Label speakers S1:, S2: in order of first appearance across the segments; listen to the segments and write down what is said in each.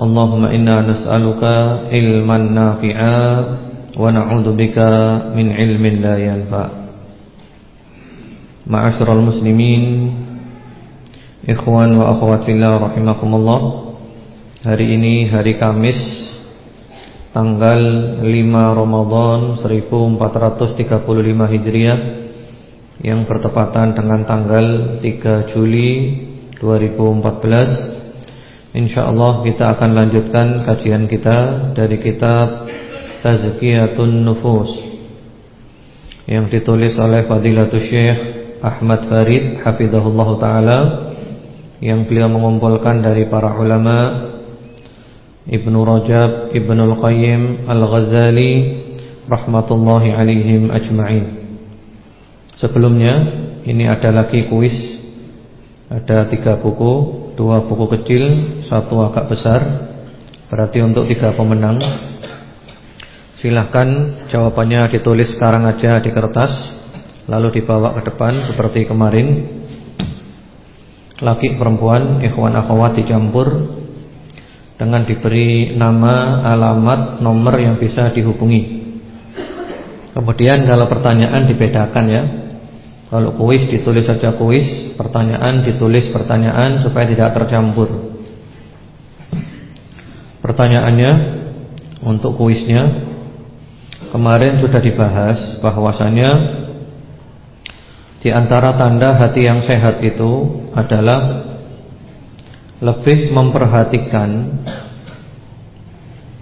S1: اللهم إنا نسألك علما نافعا ونعوذ بك من علم لا ينفع معاشر المسلمين Ikhwan wa akhwat fillah rahimakumullah Hari ini hari Kamis Tanggal 5 Ramadan 1435 Hijriah Yang bertepatan dengan tanggal 3 Juli 2014 InsyaAllah kita akan lanjutkan kajian kita dari kitab Tazkiyatun Nufus yang ditulis oleh Fadilatul Syekh Ahmad Farid Hafizahullah Ta'ala yang beliau mengumpulkan dari para ulama Ibnu Rajab, Ibnu Al-Qayyim, Al-Ghazali rahmatullahi alaihim ajma'in. Sebelumnya ini ada lagi kuis ada tiga buku Dua buku kecil Satu agak besar. Berarti untuk tiga pemenang. Silahkan jawabannya ditulis sekarang aja di kertas Lalu dibawa ke depan seperti kemarin. Laki perempuan Ikhwan akhwat dicampur Dengan diberi nama Alamat nomor yang bisa dihubungi. Kemudian kalau pertanyaan dibedakan ya kalau kuis ditulis saja kuis, pertanyaan ditulis pertanyaan supaya tidak tercampur. Pertanyaannya untuk kuisnya kemarin sudah dibahas bahwasanya di antara tanda hati yang sehat itu adalah lebih memperhatikan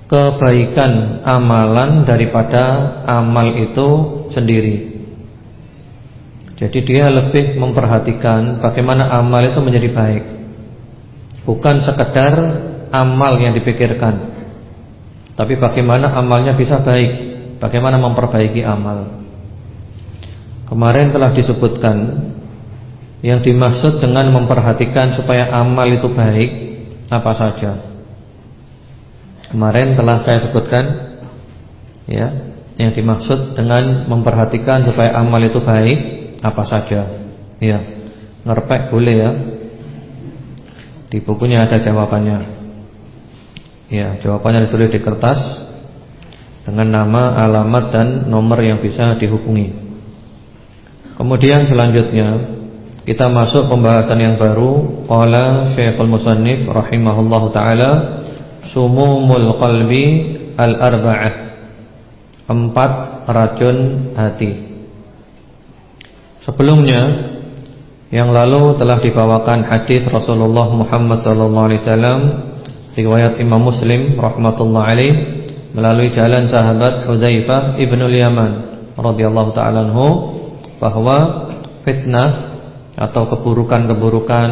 S1: kebaikan amalan daripada amal itu sendiri. Jadi dia lebih memperhatikan bagaimana amal itu menjadi baik. Bukan sekedar amal yang dipikirkan. Tapi bagaimana amalnya bisa baik. Bagaimana memperbaiki amal. Kemarin telah disebutkan yang dimaksud dengan memperhatikan supaya amal itu baik apa saja. Kemarin telah saya sebutkan ya, yang dimaksud dengan memperhatikan supaya amal itu baik apa saja. Ya, ngerpek boleh ya. Di bukunya ada jawabannya. Ya, jawabannya ditulis di kertas dengan nama, alamat dan nomor yang bisa dihubungi. Kemudian selanjutnya kita masuk pembahasan yang baru. Qala Syekhul Musannif rahimahullahu taala sumumul qalbi al-arba'ah. Empat racun hati. Sebelumnya yang lalu telah dibawakan hadis Rasulullah Muhammad sallallahu alaihi wasallam riwayat Imam Muslim rahmatullah alaih melalui jalan sahabat Hudzaifah ibnu Yaman radhiyallahu taala anhu bahwa fitnah atau keburukan-keburukan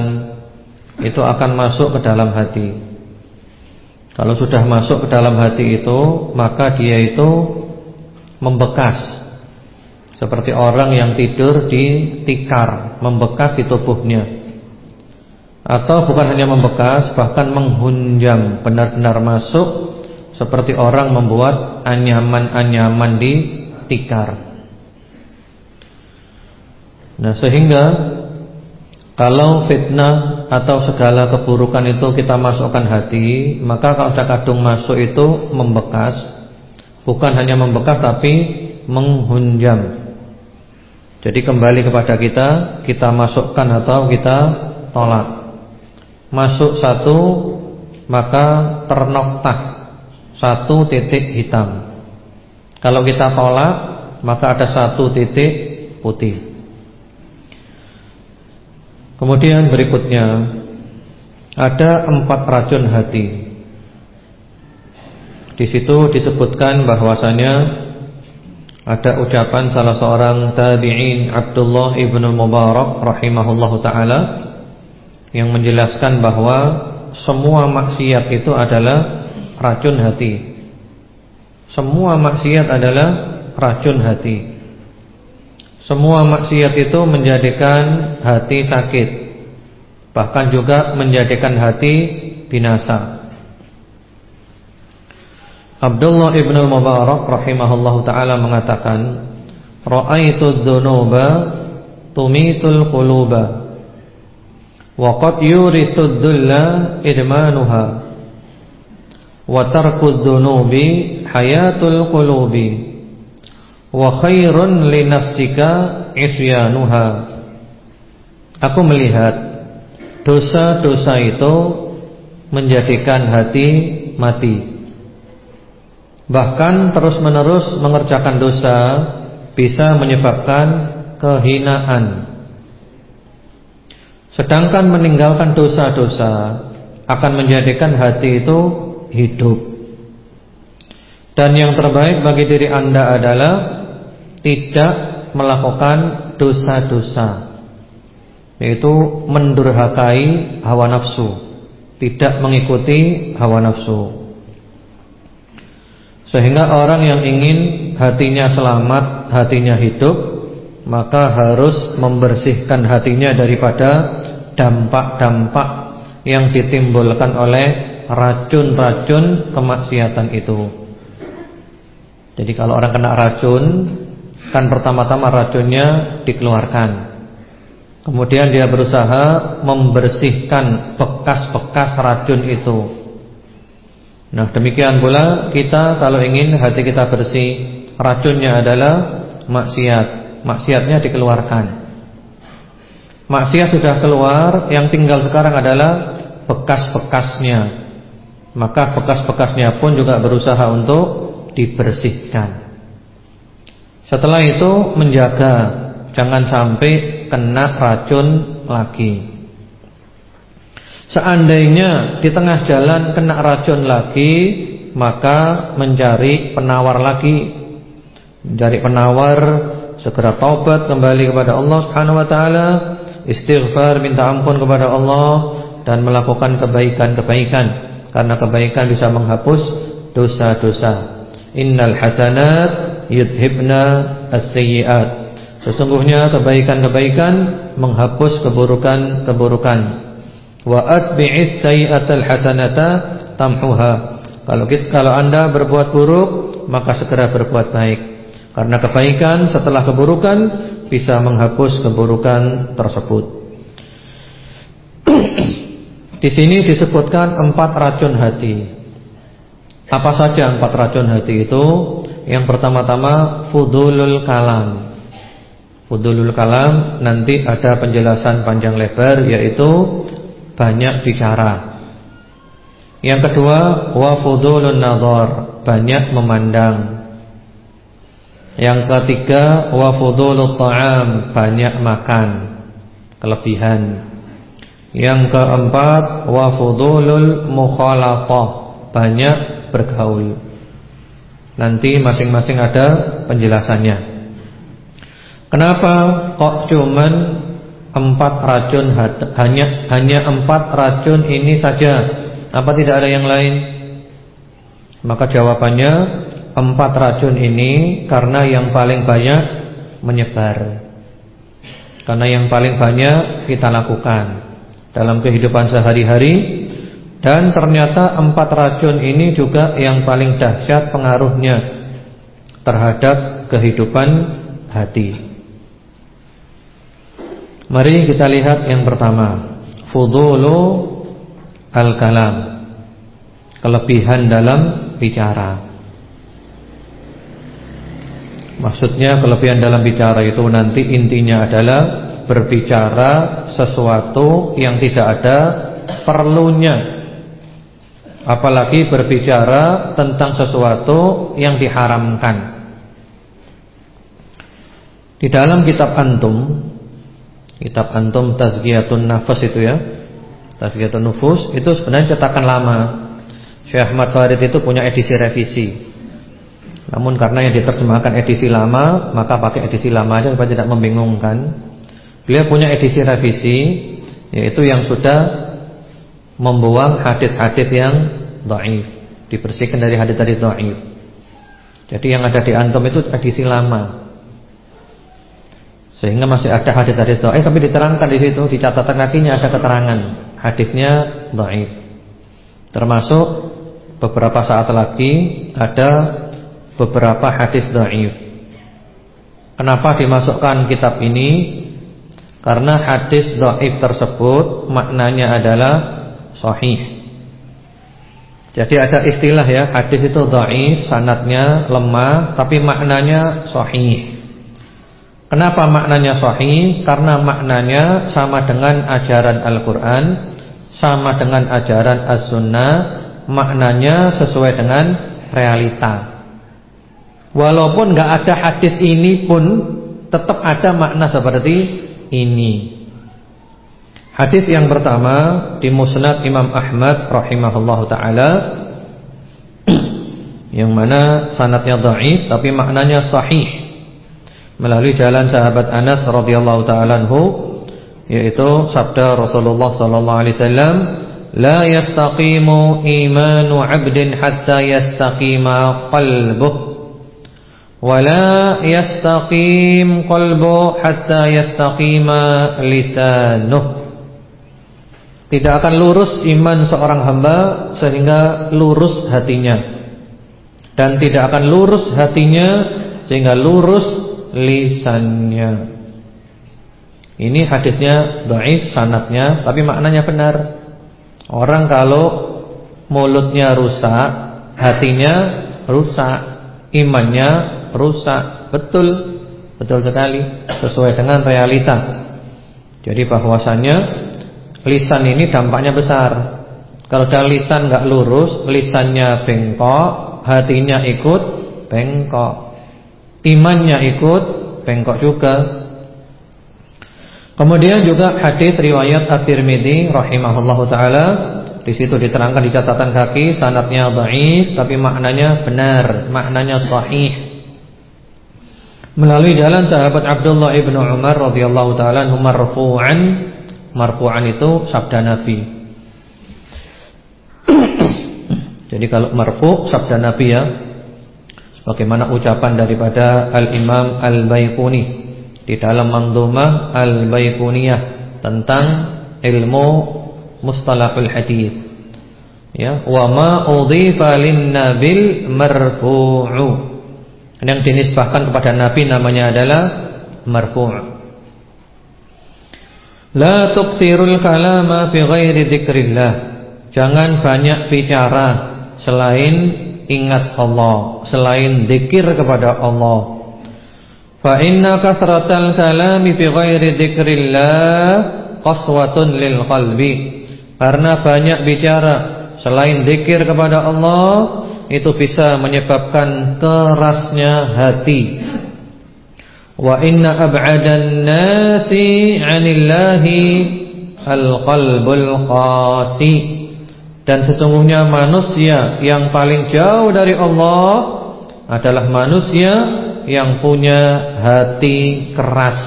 S1: itu akan masuk ke dalam hati. Kalau sudah masuk ke dalam hati itu, maka dia itu membekas seperti orang yang tidur di tikar, membekas di tubuhnya. Atau bukan hanya membekas, bahkan menghunjam, benar-benar masuk seperti orang membuat anyaman-anyaman di tikar. Nah, sehingga kalau fitnah atau segala keburukan itu kita masukkan hati, maka kalau ada kadung masuk itu membekas, bukan hanya membekas tapi menghunjam. Jadi kembali kepada kita Kita masukkan atau kita tolak Masuk satu Maka ternoktah Satu titik hitam Kalau kita tolak maka ada satu titik putih. Kemudian berikutnya ada empat racun hati. Di situ disebutkan bahwasanya ada ucapan salah seorang tabi'in Abdullah ibn Mubarak rahimahullahu taala yang menjelaskan bahwa semua maksiat itu adalah racun hati. Semua maksiat adalah racun hati. Semua maksiat itu menjadikan hati sakit Bahkan juga menjadikan hati binasa Abdullah ibn al-Mubarak rahimahullah ta'ala mengatakan Ra'aitu dhunuba tumitul quluba Wa qad yuritu dhulla idmanuha Wa tarku dhunubi hayatul qulubi wa khairun li nafsika isyanuha. Aku melihat dosa-dosa itu menjadikan hati mati Bahkan terus-menerus mengerjakan dosa bisa menyebabkan kehinaan. Sedangkan meninggalkan dosa-dosa akan menjadikan hati itu hidup. Dan yang terbaik bagi diri anda adalah tidak melakukan dosa-dosa yaitu mendurhakai hawa nafsu tidak mengikuti hawa nafsu sehingga orang yang ingin hatinya selamat hatinya hidup maka harus membersihkan hatinya daripada dampak-dampak yang ditimbulkan oleh racun-racun kemaksiatan itu. Jadi kalau orang kena racun Kan pertama-tama racunnya dikeluarkan. Kemudian dia berusaha membersihkan bekas-bekas racun itu Nah demikian pula kita kalau ingin hati kita bersih Racunnya adalah maksiat. Maksiatnya dikeluarkan. Maksiat sudah keluar Yang tinggal sekarang adalah bekas-bekasnya. Maka bekas-bekasnya pun juga berusaha untuk dibersihkan. Setelah itu menjaga jangan sampai kena racun lagi. Seandainya di tengah jalan kena racun lagi, maka mencari penawar lagi. Mencari penawar, segera taubat kembali kepada Allah Subhanahu wa taala, istighfar minta ampun kepada Allah dan melakukan kebaikan-kebaikan karena kebaikan bisa menghapus dosa-dosa. Innal hasanat yudhibna as-sayyi'at. Sesungguhnya kebaikan-kebaikan menghapus keburukan-keburukan. Wa atbi'is sayyi'atal hasanata tamhuha. Kalau kita, kalau Anda berbuat buruk, maka segera berbuat baik. Karena kebaikan setelah keburukan bisa menghapus keburukan tersebut. Di sini disebutkan empat racun hati. Apa saja empat racun hati itu? Yang pertama-tama fudulul kalam. Fudulul kalam nanti ada penjelasan panjang lebar yaitu banyak bicara. Yang kedua wa fudulun nadhar, banyak memandang. Yang ketiga wa fudulut ta'am, banyak makan, kelebihan. Yang keempat wa fudulul mukhalatah, banyak bergaul. Nanti masing-masing ada penjelasannya. Kenapa kok cuman empat racun hanya hanya empat racun ini saja? Apa tidak ada yang lain? Maka jawabannya empat racun ini karena yang paling banyak menyebar. Karena yang paling banyak kita lakukan dalam kehidupan sehari-hari dan ternyata empat racun ini juga yang paling dahsyat pengaruhnya terhadap kehidupan hati. Mari kita lihat yang pertama, fudulu al-kalam. Kelebihan dalam bicara. Maksudnya kelebihan dalam bicara itu nanti intinya adalah berbicara sesuatu yang tidak ada perlunya Apalagi berbicara tentang sesuatu yang diharamkan Di dalam kitab Antum Kitab Antum Tazkiyatun Nafas itu ya. Tazkiyatun Nufus Itu sebenarnya cetakan lama. Syekh Ahmad Farid itu punya edisi revisi. Namun karena yang diterjemahkan edisi lama Maka pakai edisi lama aja supaya tidak membingungkan. Beliau punya edisi revisi Yaitu yang sudah Membuang hadith-hadith yang Da'if Dibersihkan dari hadith-hadith da'if Jadi yang ada di Antum itu edisi lama sehingga masih ada hadis-hadis dhaif tapi diterangkan di situ di catatan kakinya ada keterangan hadisnya dhaif. Termasuk beberapa saat lagi ada beberapa hadis dhaif. Kenapa dimasukkan kitab ini? Karena hadis dhaif tersebut maknanya adalah sahih. Jadi ada istilah ya, hadis itu dhaif, sanatnya lemah tapi maknanya sahih. Kenapa maknanya sahih? Karena maknanya sama dengan ajaran Al-Quran Sama dengan ajaran As-Sunnah Maknanya sesuai dengan realita. Walaupun gak ada hadis ini pun Tetap ada makna seperti ini. Hadis yang pertama Di musnad Imam Ahmad Rahimahullah ta'ala. Yang mana sanatnya da'if Tapi maknanya sahih melalui jalan sahabat Anas radhiyallahu taala anhu yaitu sabda Rasulullah sallallahu alaihi wasallam la yastaqimu imanu 'abdin hatta yastaqima qalbuh la yastaqim qalbu hatta yastaqima lisanuh. Tidak akan lurus iman seorang hamba sehingga lurus hatinya. Dan tidak akan lurus hatinya sehingga lurus lisannya. Ini hadisnya dhaif sanatnya tapi maknanya benar. Orang kalau mulutnya rusak, hatinya rusak, imannya rusak. Betul. Betul sekali sesuai dengan realita. Jadi bahwasannya lisan ini dampaknya besar. Kalau dah lisan nggak lurus, lisannya bengkok, hatinya ikut bengkok imannya ikut bengkok juga. Kemudian juga hadis riwayat At-Tirmidzi rahimahullahu taala di situ diterangkan di catatan kaki sanatnya dhaif tapi maknanya benar, maknanya sahih. Melalui jalan sahabat Abdullah ibnu Umar radhiyallahu taala marfu'an, marfu'an itu sabda Nabi. Jadi kalau marfu sabda Nabi ya, Bagaimana ucapan daripada Al-Imam Al-Baiquni di dalam mandumah Al-Baiquniyah tentang ilmu mustalahul hadis. Ya, wa ma udhifa lin-nabil marfu'u. Yang dinisbahkan kepada nabi namanya adalah marfu'. La tuqtirul kalama fi ghairi dzikrillah. Jangan banyak bicara selain ingat Allah selain zikir kepada Allah. Fa inna kathratal kalami fi ghairi dzikrillah qaswatun lil qalbi. Karena banyak bicara selain zikir kepada Allah itu bisa menyebabkan kerasnya hati. Wa inna ab'adan nasi 'anillahi al-qalbul qasi dan sesungguhnya manusia yang paling jauh dari Allah adalah manusia yang punya hati keras.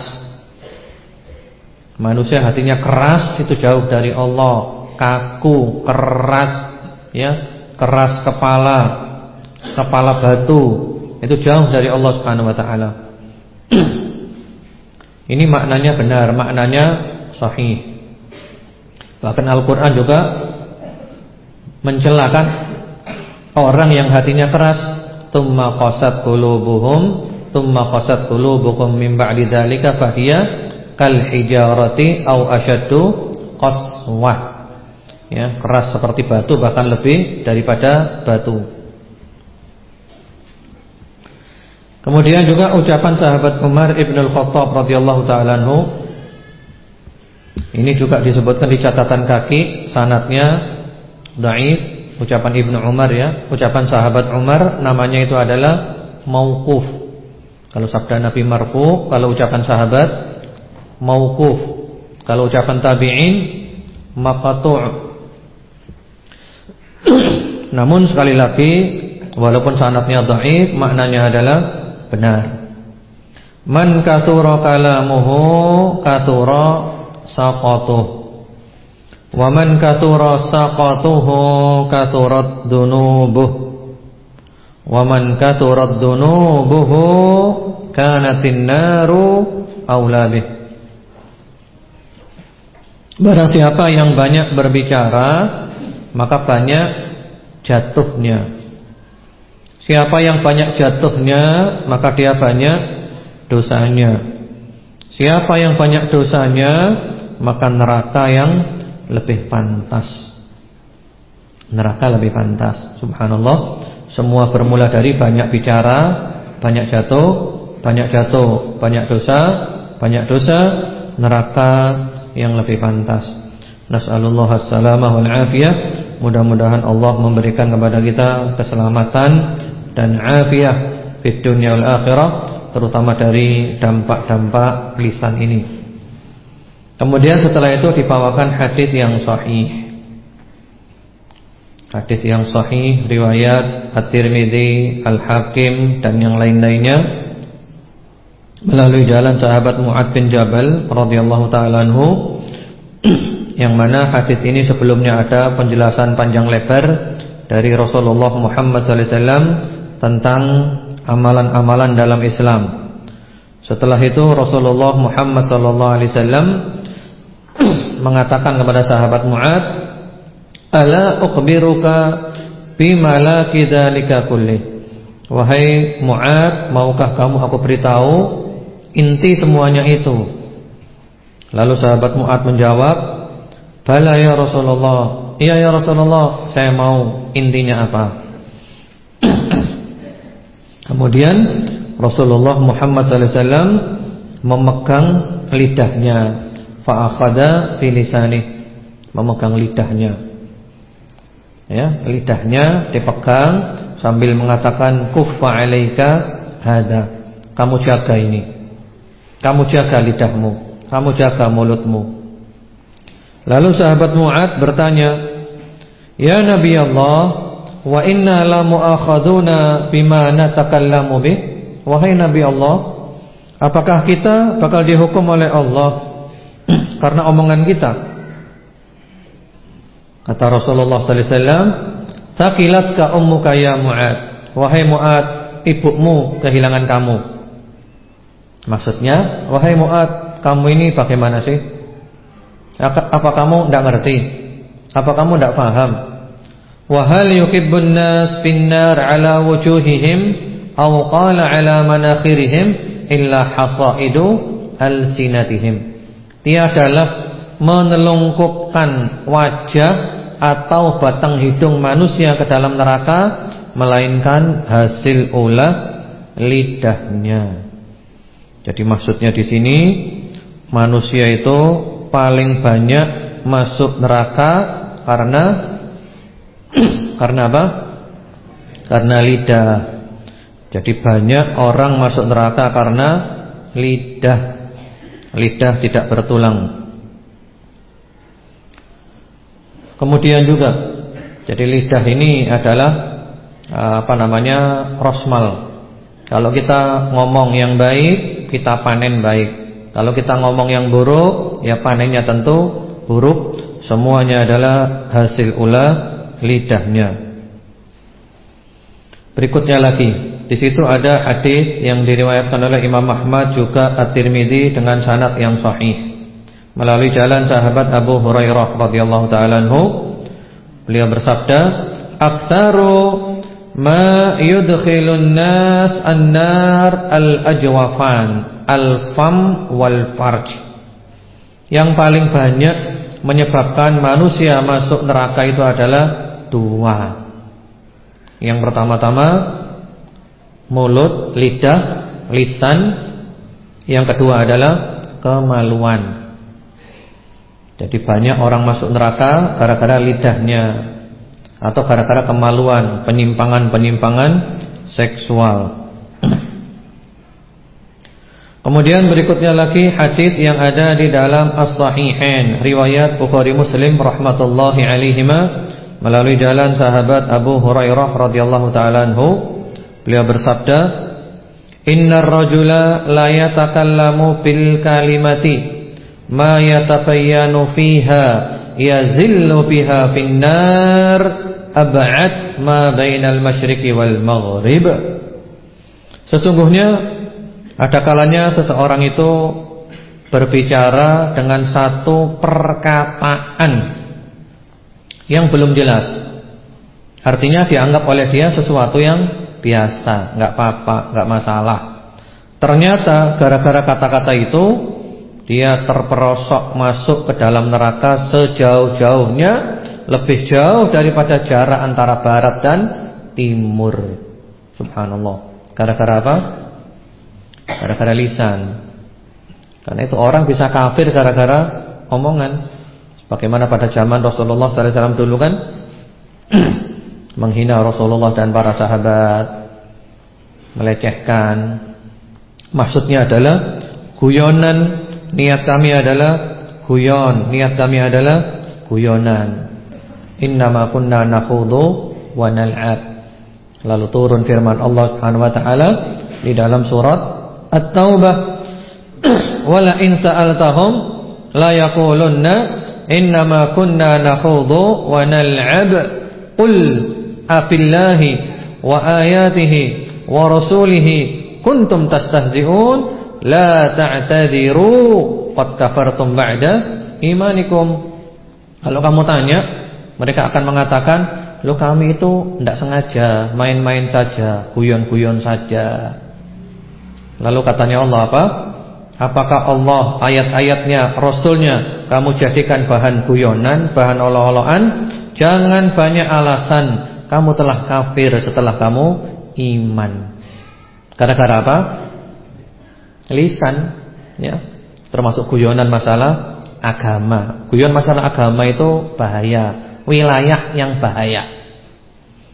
S1: Manusia hatinya keras itu jauh dari Allah, kaku, keras, ya, keras kepala, kepala batu, itu jauh dari Allah Subhanahu wa taala. Ini maknanya benar, maknanya sahih. Bahkan Al-Qur'an juga mencelakan orang yang hatinya keras. Tumma qasat qulubuhum tumma qasat qulubukum min ba'di dzalika fahiya kal hijarati au asyaddu qaswah. Ya keras seperti batu bahkan lebih daripada batu. Kemudian juga ucapan sahabat Umar Ibn Al-Khattab radhiyallahu taala ini juga disebutkan di catatan kaki sanatnya Daif ucapan Ibnu Umar ya, ucapan sahabat Umar namanya itu adalah mauquf Kalau sabda Nabi marfu, kalau ucapan sahabat mauquf. Kalau ucapan tabi'in maqtu'. Namun sekali lagi walaupun sanadnya dhaif, maknanya adalah benar. Man kathura kalamuhu kathura saqatuh. Wa man kathura saqatuhu kathurat dunubuh. Wa man katurat dunubuhu kanatin naru aula Barang siapa yang banyak berbicara maka banyak jatuhnya. Siapa yang banyak jatuhnya maka dia banyak dosanya. Siapa yang banyak dosanya maka neraka yang lebih pantas. Neraka lebih pantas. Subhanallah. Semua bermula dari banyak bicara, banyak jatuh, banyak jatuh, banyak dosa, banyak dosa, neraka yang lebih pantas. Nas'alullah as-salamah wal afiyah. Mudah-mudahan Allah memberikan kepada kita keselamatan dan afiyah di dunia wal akhirah, terutama dari dampak-dampak lisan ini. Kemudian setelah itu dibawakan hadis yang sahih. Hadis yang sahih riwayat At-Tirmidzi, Al-Hakim dan yang lain-lainnya melalui jalan sahabat Mu'ad bin Jabal radhiyallahu taala anhu yang mana hadis ini sebelumnya ada penjelasan panjang lebar dari Rasulullah Muhammad wasallam tentang amalan-amalan dalam Islam. Setelah itu Rasulullah Muhammad wasallam mengatakan kepada sahabat Mu'ad Ala ukhbiruka bima la kidzalika kulli. Wahai Mu'ad, maukah kamu aku beritahu inti semuanya itu? Lalu sahabat Mu'ad menjawab, "Bala ya Rasulullah." Iya ya Rasulullah, saya mau intinya apa? Kemudian Rasulullah Muhammad wasallam memegang lidahnya, fa akhadha fi memegang lidahnya. Ya lidahnya dipegang sambil mengatakan kuffa alaika hada kamu jaga ini. Kamu jaga lidahmu. Kamu jaga mulutmu. Lalu sahabat Mu'ad bertanya ya Nabi Allah wa inna la mu'akhaduna bima natakallamu bih? Wahai Nabi Allah apakah kita bakal dihukum oleh Allah karena omongan kita Kata Rasulullah sallallahu alaihi wasallam, "Taqilatka ummuka ya Mu'ad." Wahai Mu'ad, ibumu kehilangan kamu. Maksudnya, wahai Mu'ad, kamu ini bagaimana sih? Apa kamu tidak ngerti? Apa kamu tidak paham? Wahal yukibbun nas finnar ala wujuhihim aw qala ala manakhirihim illa hasaidu alsinatihim. Tiadalah menelungkupkan wajah atau batang hidung manusia ke dalam neraka melainkan hasil ulah lidahnya. Jadi maksudnya di sini manusia itu paling banyak masuk neraka karena karena apa? Karena lidah. Jadi banyak orang masuk neraka karena lidah. Lidah tidak bertulang. Kemudian juga jadi lidah ini adalah apa namanya rosmal. Kalau kita ngomong yang baik, kita panen baik. Kalau kita ngomong yang buruk, ya panennya tentu buruk. Semuanya adalah hasil ulah lidahnya. Berikutnya lagi, di situ ada hadis yang diriwayatkan oleh Imam Ahmad juga At-Tirmidzi dengan sanad yang sahih. Melalui jalan sahabat Abu Hurairah radhiyallahu taala beliau bersabda aktaru ma yudkhilun nas an-nar al-ajwafan al-fam wal farj. Yang paling banyak menyebabkan manusia masuk neraka itu adalah dua. Yang pertama-tama mulut, lidah, lisan. Yang kedua adalah kemaluan. Jadi banyak orang masuk neraka gara-gara lidahnya atau gara-gara kemaluan, penyimpangan-penyimpangan seksual. Kemudian berikutnya lagi hadis yang ada di dalam As-Sahihain riwayat Bukhari Muslim rahmatullahi alaihima melalui jalan sahabat Abu Hurairah radhiyallahu taala anhu beliau bersabda Innar rajula la yatakallamu bil kalimati ma yatabayyanu fiha yazillu biha finnar ab'ad ma bainal masyriqi wal maghrib Sesungguhnya ada kalanya seseorang itu berbicara dengan satu perkataan yang belum jelas. Artinya dianggap oleh dia sesuatu yang biasa, nggak apa-apa, nggak masalah. Ternyata gara-gara kata-kata itu dia terperosok masuk ke dalam neraka sejauh-jauhnya, lebih jauh daripada jarak antara barat dan timur. Subhanallah. Gara-gara apa? Gara-gara lisan Karena itu orang bisa kafir gara-gara omongan Bagaimana pada zaman Rasulullah SAW dulu kan Menghina Rasulullah dan para sahabat Melecehkan. Maksudnya adalah Guyonan Niat kami adalah Guyon Niat kami adalah Guyonan. Innama kunna nakhudu Wa nal'ab. Lalu turun firman Allah Subhanahu wa taala di dalam surat At-Taubah. Wala in sa'altahum la yaqulunna innama kunna nakhudu wa nal'ab. Qul afillahi wa ayatihi wa rasulihi kuntum tastahzi'un la ta'tadiru qad kafartum ba'da imanikum. Kalau kamu tanya mereka akan mengatakan lo kami itu tidak sengaja main-main saja guyon-guyon saja. Lalu katanya Allah apa? Apakah Allah ayat-ayatnya Rasulnya kamu jadikan bahan guyonan Bahan olo-oloan? Jangan banyak alasan Kamu telah kafir setelah kamu iman. Gara-gara apa? Lisan ya. Termasuk guyonan masalah agama. Guyon masalah agama itu bahaya. Wilayah yang bahaya.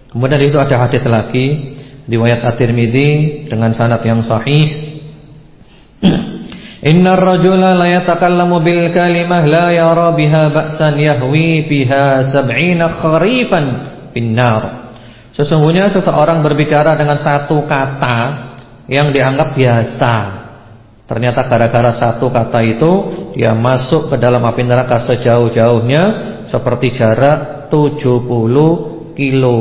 S1: Kemudian itu ada hadis lagi riwayat At-Tirmizi dengan sanad yang sahih. Innar rajula la yatakallamu bil kalimah la yara biha ba'san yahwi biha sab'ina kharifan finnar. Sesungguhnya seseorang berbicara dengan satu kata yang dianggap biasa. Ternyata gara-gara satu kata itu dia masuk ke dalam api neraka sejauh-jauhnya seperti jarak 70 kilo.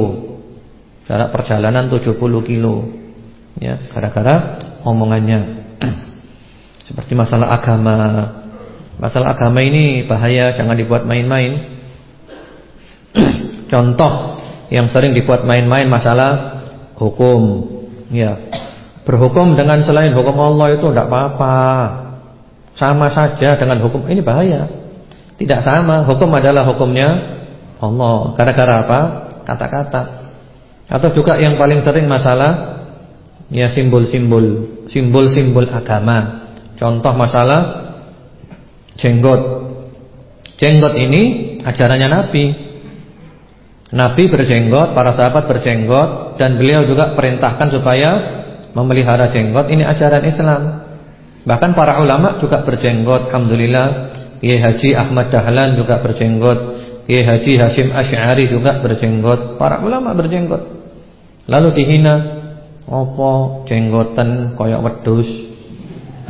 S1: Jarak perjalanan 70 kilo. Ya, gara-gara omongannya. Seperti masalah agama. Masalah agama ini bahaya Jangan dibuat main-main. Contoh Yang sering dibuat main-main masalah Hukum Ya Berhukum dengan selain hukum Allah itu tidak apa-apa Sama saja dengan hukum Ini bahaya Tidak sama Hukum adalah hukumnya Allah Gara-gara apa? Kata-kata atau juga yang paling sering masalah ya simbol-simbol, simbol-simbol agama. Contoh masalah jenggot. Jenggot ini ajarannya Nabi. Nabi berjenggot, para sahabat berjenggot dan beliau juga perintahkan supaya memelihara jenggot. Ini ajaran Islam. Bahkan para ulama juga berjenggot. Alhamdulillah, Kiai Haji Ahmad Dahlan juga berjenggot. Kiai Haji Hashim Asy'ari juga berjenggot. Para ulama berjenggot. Lalu dihina Opo jenggotan koyok wedus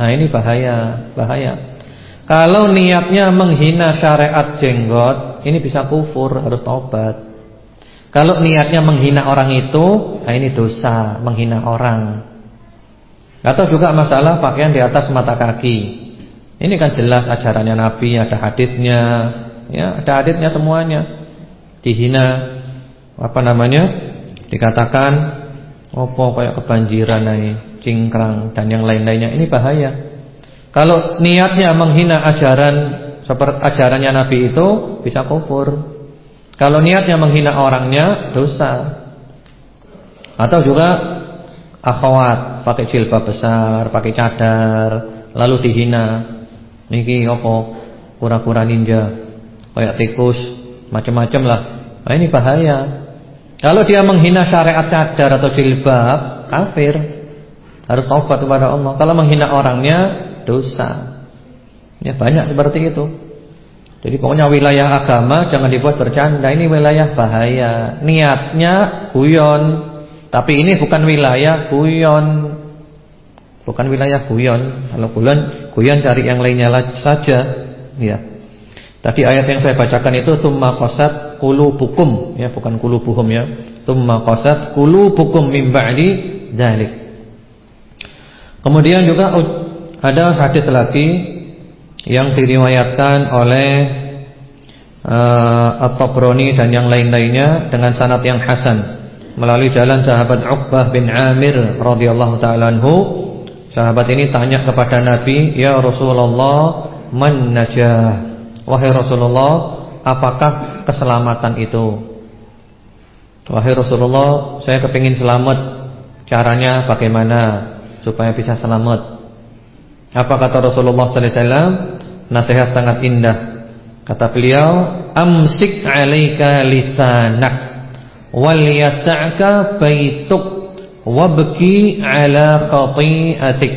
S1: Nah ini bahaya Bahaya Kalau niatnya menghina syariat jenggot Ini bisa kufur harus taubat Kalau niatnya menghina orang itu Nah ini dosa Menghina orang. Atau juga masalah pakaian di atas mata kaki. Ini kan jelas ajarannya Nabi Ada haditnya ya, Ada haditnya semuanya. Dihina Apa namanya? Dikatakan opo kayak kebanjiran nih, cingkrang dan yang lain-lainnya. Ini bahaya. Kalau niatnya menghina ajaran seperti ajarannya Nabi itu bisa kufur. Kalau niatnya menghina orangnya dosa. Atau juga akhwat pakai jilbab besar, pakai cadar, lalu dihina. Niki opo? Kura-kura ninja, kayak tikus, macam-macam lah. Nah, ini bahaya. Kalau dia menghina syariat cadar atau jilbab, kafir. harus taubat kepada Allah. Kalau menghina orangnya dosa. Ya banyak seperti itu. Jadi pokoknya wilayah agama jangan dibuat bercanda. Ini wilayah bahaya. Niatnya guyon, tapi ini bukan wilayah guyon. Bukan wilayah guyon. Kalau guyon, guyon cari yang lainnya saja. Ya. Tadi ayat yang saya bacakan itu tumma qasat qulubukum ya, bukan qulubuhum ya. Tumma qasat qulubukum min ba'di dzalik. Kemudian juga ada hadis lagi yang diriwayatkan oleh uh, At-Tabrani dan yang lain-lainnya dengan sanad yang hasan melalui jalan sahabat Uqbah bin Amir radhiyallahu taala anhu. Sahabat ini tanya kepada Nabi, "Ya Rasulullah, man najah?" Wahai Rasulullah, apakah keselamatan itu? Wahai Rasulullah, saya kepingin selamat. Caranya bagaimana supaya bisa selamat? Apa kata Rasulullah sallallahu alaihi wasallam? Nasihat sangat indah. Kata beliau, "Amsik 'alaika lisanak wal yas'aka baituk wabki 'ala khati'atik."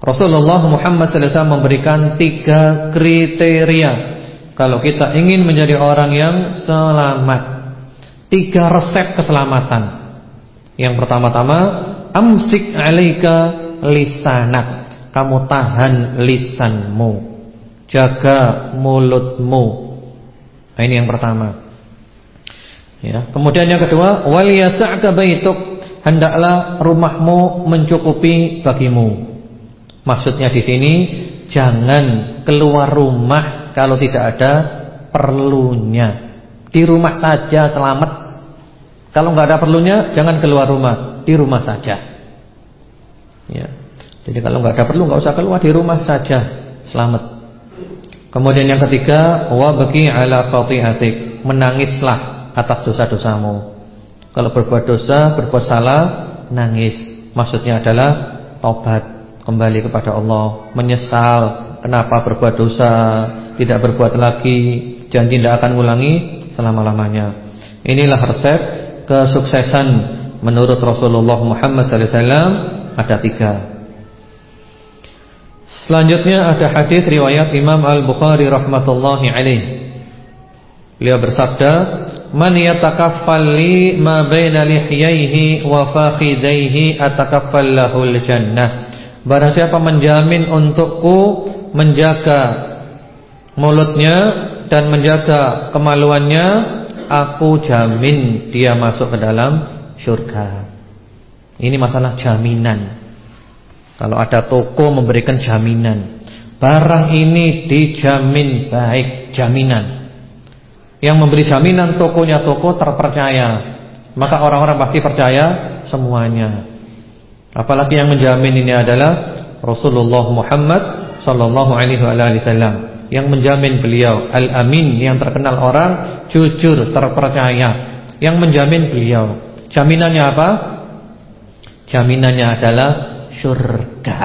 S1: Rasulullah Muhammad wasallam memberikan tiga kriteria kalau kita ingin menjadi orang yang selamat. Tiga resep keselamatan. Yang pertama-tama, amsik 'alaika lisanak kamu tahan lisanmu, jaga mulutmu. Nah, ini yang pertama. Ya, kemudian yang kedua, wal yas'aka baituk, hendaklah rumahmu mencukupi bagimu. Maksudnya di sini jangan keluar rumah kalau tidak ada perlunya. Di rumah saja selamat. Kalau nggak ada perlunya, jangan keluar rumah, di rumah saja. Ya. Jadi kalau nggak ada perlu nggak usah keluar di rumah saja, selamat. Kemudian yang ketiga, wa baki ala khati'atik, menangislah atas dosa-dosamu. Kalau berbuat dosa, berbuat salah, nangis. Maksudnya adalah tobat, kembali kepada Allah, menyesal kenapa berbuat dosa, tidak berbuat lagi, janji tidak akan ulangi selama-lamanya. Inilah resep kesuksesan menurut Rasulullah Muhammad SAW ada tiga. Selanjutnya ada hadis riwayat Imam Al-Bukhari rahmatullahi alaih. Beliau bersabda, "Man yatakaffal li ma baina lihyaihi wa fakhidaihi atakaffal lahul jannah." Barang siapa menjamin untukku menjaga mulutnya dan menjaga kemaluannya, aku jamin dia masuk ke dalam surga. Ini masalah jaminan. Kalau ada toko memberikan jaminan. Barang ini dijamin baik Jaminan. Yang memberi jaminan tokonya toko terpercaya. Maka orang-orang pasti percaya semuanya. Apalagi yang menjamin ini adalah Rasulullah Muhammad Sallallahu alaihi wasallam. Yang menjamin beliau Al-Amin yang terkenal orang Jujur, terpercaya. Yang menjamin beliau. Jaminannya apa? Jaminannya adalah surga.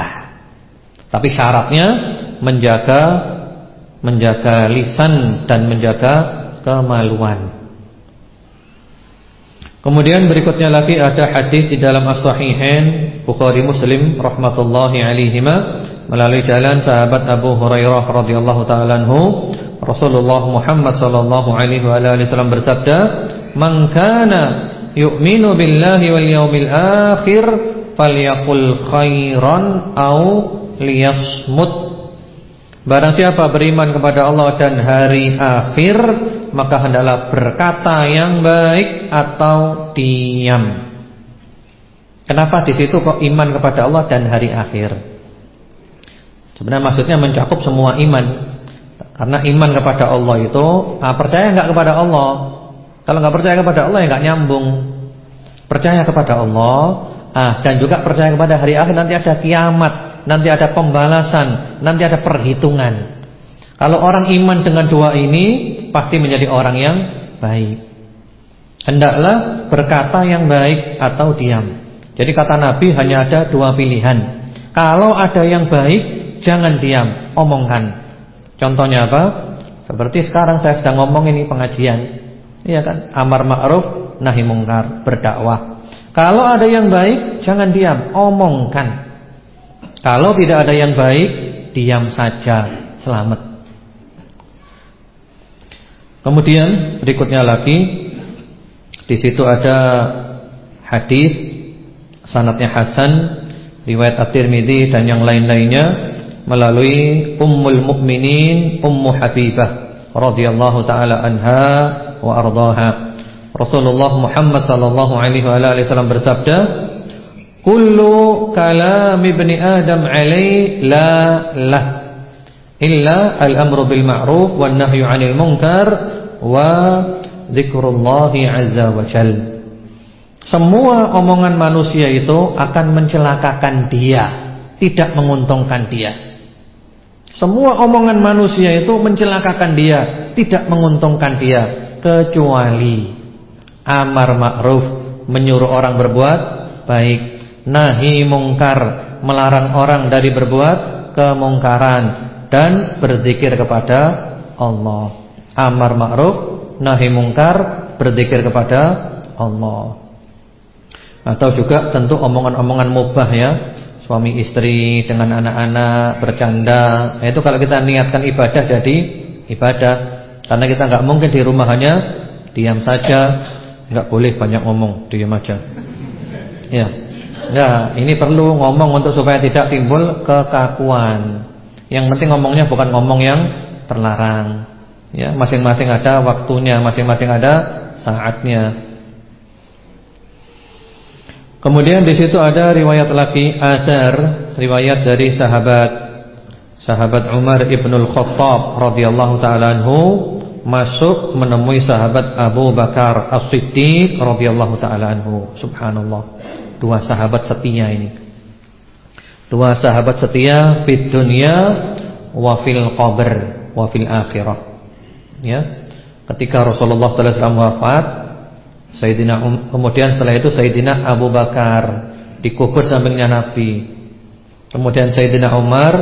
S1: Tapi syaratnya menjaga menjaga lisan dan menjaga kemaluan. Kemudian berikutnya lagi ada hadis di dalam As-Sahihain Bukhari Muslim rahmatullahi alaihima melalui jalan sahabat Abu Hurairah radhiyallahu taala anhu Rasulullah Muhammad sallallahu alaihi wasallam bersabda, "Man kana yu'minu billahi wal yawmil akhir falyakul khairan au liyasmut Barang siapa beriman kepada Allah dan hari akhir maka hendaklah berkata yang baik atau diam. Kenapa di situ kok iman kepada Allah dan hari akhir? Sebenarnya maksudnya mencakup semua iman. Karena iman kepada Allah itu ah, percaya enggak kepada Allah? Kalau enggak percaya kepada Allah ya enggak nyambung. Percaya kepada Allah Ah, dan juga percaya kepada hari akhir nanti ada kiamat, nanti ada pembalasan, nanti ada perhitungan. Kalau orang iman dengan dua ini pasti menjadi orang yang baik. Hendaklah berkata yang baik atau diam. Jadi kata Nabi hanya ada dua pilihan. Kalau ada yang baik, jangan diam, omongkan. Contohnya apa? Seperti sekarang saya sedang ngomong ini pengajian. Iya kan? Amar ma'ruf nahi mungkar, berdakwah. Kalau ada yang baik, jangan diam, omongkan. Kalau tidak ada yang baik, diam saja, selamat. Kemudian berikutnya lagi di situ ada hadis sanatnya Hasan riwayat At-Tirmidzi dan yang lain-lainnya melalui Ummul Mukminin Ummu Habibah radhiyallahu taala anha wa ardaha. Rasulullah Muhammad sallallahu alaihi wasallam bersabda, "Kullu kalam ibni Adam alai la lah illa al-amru bil ma'ruf wan nahyu 'anil munkar wa dzikrullahi 'azza wa jal. Semua omongan manusia itu akan mencelakakan dia, tidak menguntungkan dia. Semua omongan manusia itu mencelakakan dia, tidak menguntungkan dia kecuali amar ma'ruf menyuruh orang berbuat baik, nahi mungkar melarang orang dari berbuat kemungkaran dan berzikir kepada Allah. Amar ma'ruf, nahi mungkar, berzikir kepada Allah. Atau juga tentu omongan-omongan mubah ya. Suami istri dengan anak-anak bercanda. Nah, itu kalau kita niatkan ibadah jadi ibadah. Karena kita nggak mungkin di rumah hanya diam saja, nggak boleh banyak ngomong, diam aja. Ya. Nah, ini perlu ngomong untuk supaya tidak timbul kekakuan. Yang penting ngomongnya bukan ngomong yang terlarang. Ya, masing-masing ada waktunya, masing-masing ada saatnya. Kemudian di situ ada riwayat lagi asar, riwayat dari sahabat sahabat Umar ibnul Khattab radhiyallahu taala anhu masuk menemui sahabat Abu Bakar As-Siddiq radhiyallahu taala anhu. Subhanallah. Dua sahabat setia ini. Dua sahabat setia di dunia wa fil qabr wa fil akhirah. Ya. Ketika Rasulullah sallallahu alaihi wasallam wafat, Sayyidina um, kemudian setelah itu Sayyidina Abu Bakar dikubur sampingnya Nabi. Kemudian Sayyidina Umar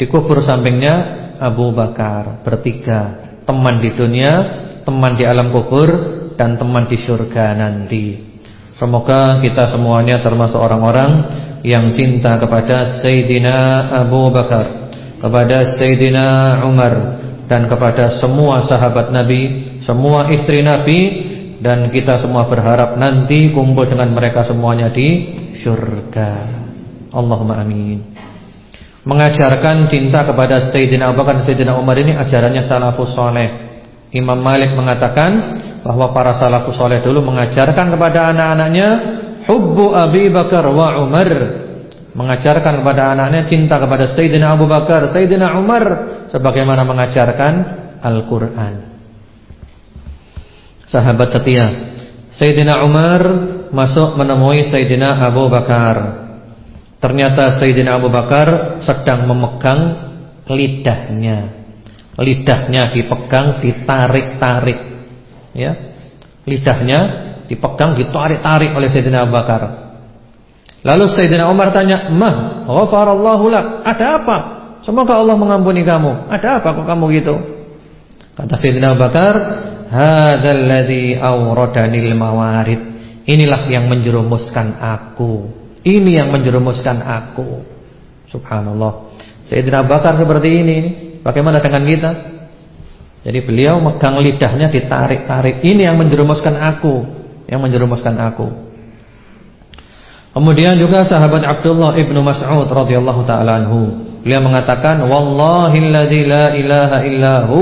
S1: dikubur sampingnya Abu Bakar. Bertiga, teman di dunia, teman di alam kubur dan teman di surga nanti. Semoga kita semuanya termasuk orang-orang yang cinta kepada Sayyidina Abu Bakar, kepada Sayyidina Umar dan kepada semua sahabat Nabi, semua istri Nabi dan kita semua berharap nanti kumpul dengan mereka semuanya di surga. Allahumma amin. Mengajarkan cinta kepada Sayyidina Abu Bakar dan Sayyidina Umar ini ajarannya salafus soleh. Imam Malik mengatakan bahwa para salafus soleh dulu mengajarkan kepada anak-anaknya hubbu Abi Bakar wa Umar mengajarkan kepada anaknya cinta kepada Sayyidina Abu Bakar, Sayyidina Umar sebagaimana mengajarkan Al-Qur'an. Sahabat setia. Sayyidina Umar masuk menemui Sayyidina Abu Bakar. Ternyata Sayyidina Abu Bakar sedang memegang lidahnya. Lidahnya dipegang, ditarik-tarik. Ya. Lidahnya dipegang, ditarik-tarik oleh Sayyidina Abu Bakar. Lalu Sayyidina Umar tanya, "Mah, ghafarallahu lak. Ada apa? Semoga Allah mengampuni kamu. Ada apa kok kamu gitu?" Kata Sayyidina Abu Bakar, "Hadzal ladzi awradanil mawarid." Inilah yang menjerumuskan aku. Ini yang menjerumuskan aku. Subhanallah. Sayyidina Bakar seperti ini. Bagaimana dengan kita? Jadi beliau megang lidahnya ditarik-tarik. Ini yang menjerumuskan aku yang menjerumuskan aku. Kemudian juga sahabat Abdullah ibnu Mas'ud radhiyallahu taala anhu, beliau mengatakan, "Wallahi alladzi la ilaha illahu,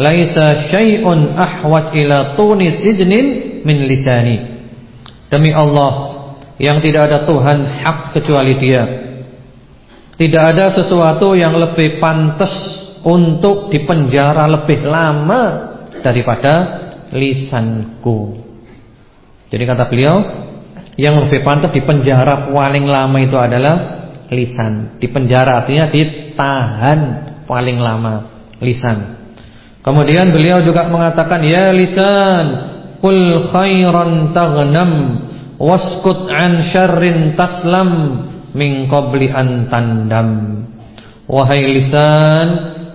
S1: laisa syai'un ahwat ila tunis ijnin min lisani." Demi Allah yang tidak ada Tuhan hak kecuali Dia. Tidak ada sesuatu yang lebih pantas untuk dipenjara lebih lama daripada lisanku. Jadi kata beliau, yang lebih pantas di penjara paling lama itu adalah lisan. Di penjara artinya ditahan paling lama lisan. Kemudian beliau juga mengatakan, "Ya lisan, kul khairan taghnam waskut an syarrin taslam min qabli an tandam." Wahai lisan,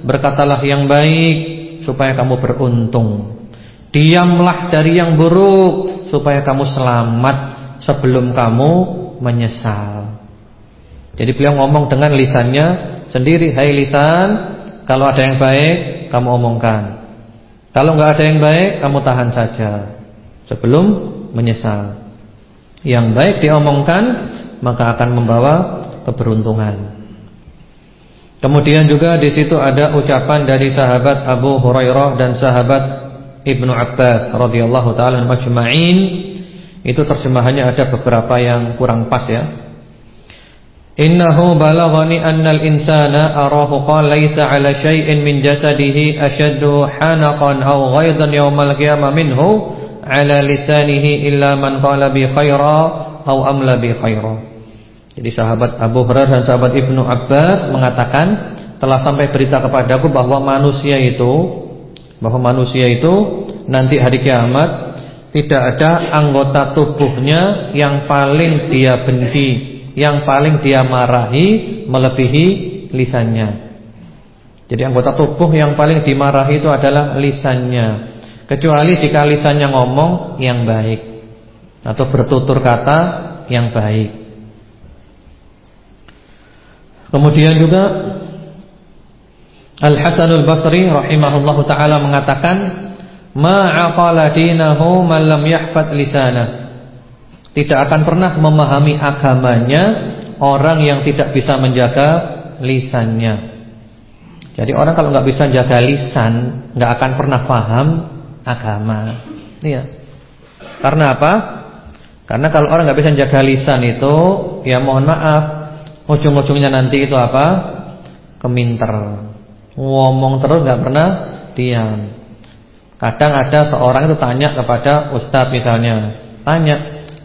S1: berkatalah yang baik supaya kamu beruntung. Diamlah dari yang buruk supaya kamu selamat sebelum kamu menyesal. Jadi beliau ngomong dengan lisannya sendiri, "Hai lisan, kalau ada yang baik kamu omongkan. Kalau nggak ada yang baik kamu tahan saja sebelum menyesal." Yang baik diomongkan maka akan membawa keberuntungan. Kemudian juga di situ ada ucapan dari sahabat Abu Hurairah dan sahabat Ibnu Abbas radhiyallahu taala majma'in. Itu terjemahannya ada beberapa yang kurang pas ya. Innahu balaghani annal insana arahu qala laisa ala syai'in min jasadihi ashaddu hanaqan aw ghaidan yawmal qiyamah minhu ala lisanihi illa man qala bi khaira aw amla bi khaira. Jadi sahabat Abu Hurairah dan sahabat Ibnu Abbas mengatakan telah sampai berita kepadaku bahwa manusia itu bahwa manusia itu nanti hari kiamat tidak ada anggota tubuhnya yang paling dia benci, yang paling dia marahi melebihi lisannya. Jadi anggota tubuh yang paling dimarahi itu adalah lisannya. Kecuali jika lisannya ngomong yang baik atau bertutur kata yang baik. Kemudian juga Al Hasanul Basri rahimahullahu taala mengatakan, "Ma'aqala dinahu man lam yahfad lisana." Tidak akan pernah memahami agamanya orang yang tidak bisa menjaga lisannya. Jadi orang kalau nggak bisa jaga lisan, nggak akan pernah paham agama. Iya. Karena apa? Karena kalau orang nggak bisa jaga lisan itu, ya mohon maaf, Ujung-ujungnya nanti itu apa? Keminter. Ngomong terus nggak pernah diam. Kadang ada seorang itu tanya kepada ustadz misalnya, tanya,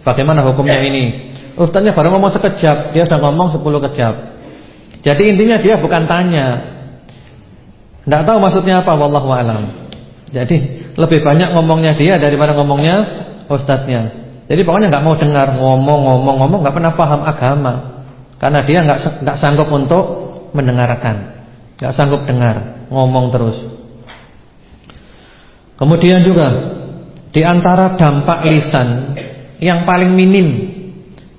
S1: "Bagaimana hukumnya ini?" Ustadznya baru ngomong sekejap, dia sudah ngomong 10 kejap. Jadi intinya dia bukan tanya. Tidak tahu maksudnya apa wallahu alam. Jadi lebih banyak ngomongnya dia daripada ngomongnya ustadznya. Jadi pokoknya nggak mau dengar ngomong-ngomong-ngomong nggak pernah paham agama. Karena dia nggak nggak sanggup untuk mendengarkan, nggak sanggup dengar, ngomong terus. Kemudian juga di antara dampak lisan yang paling minim,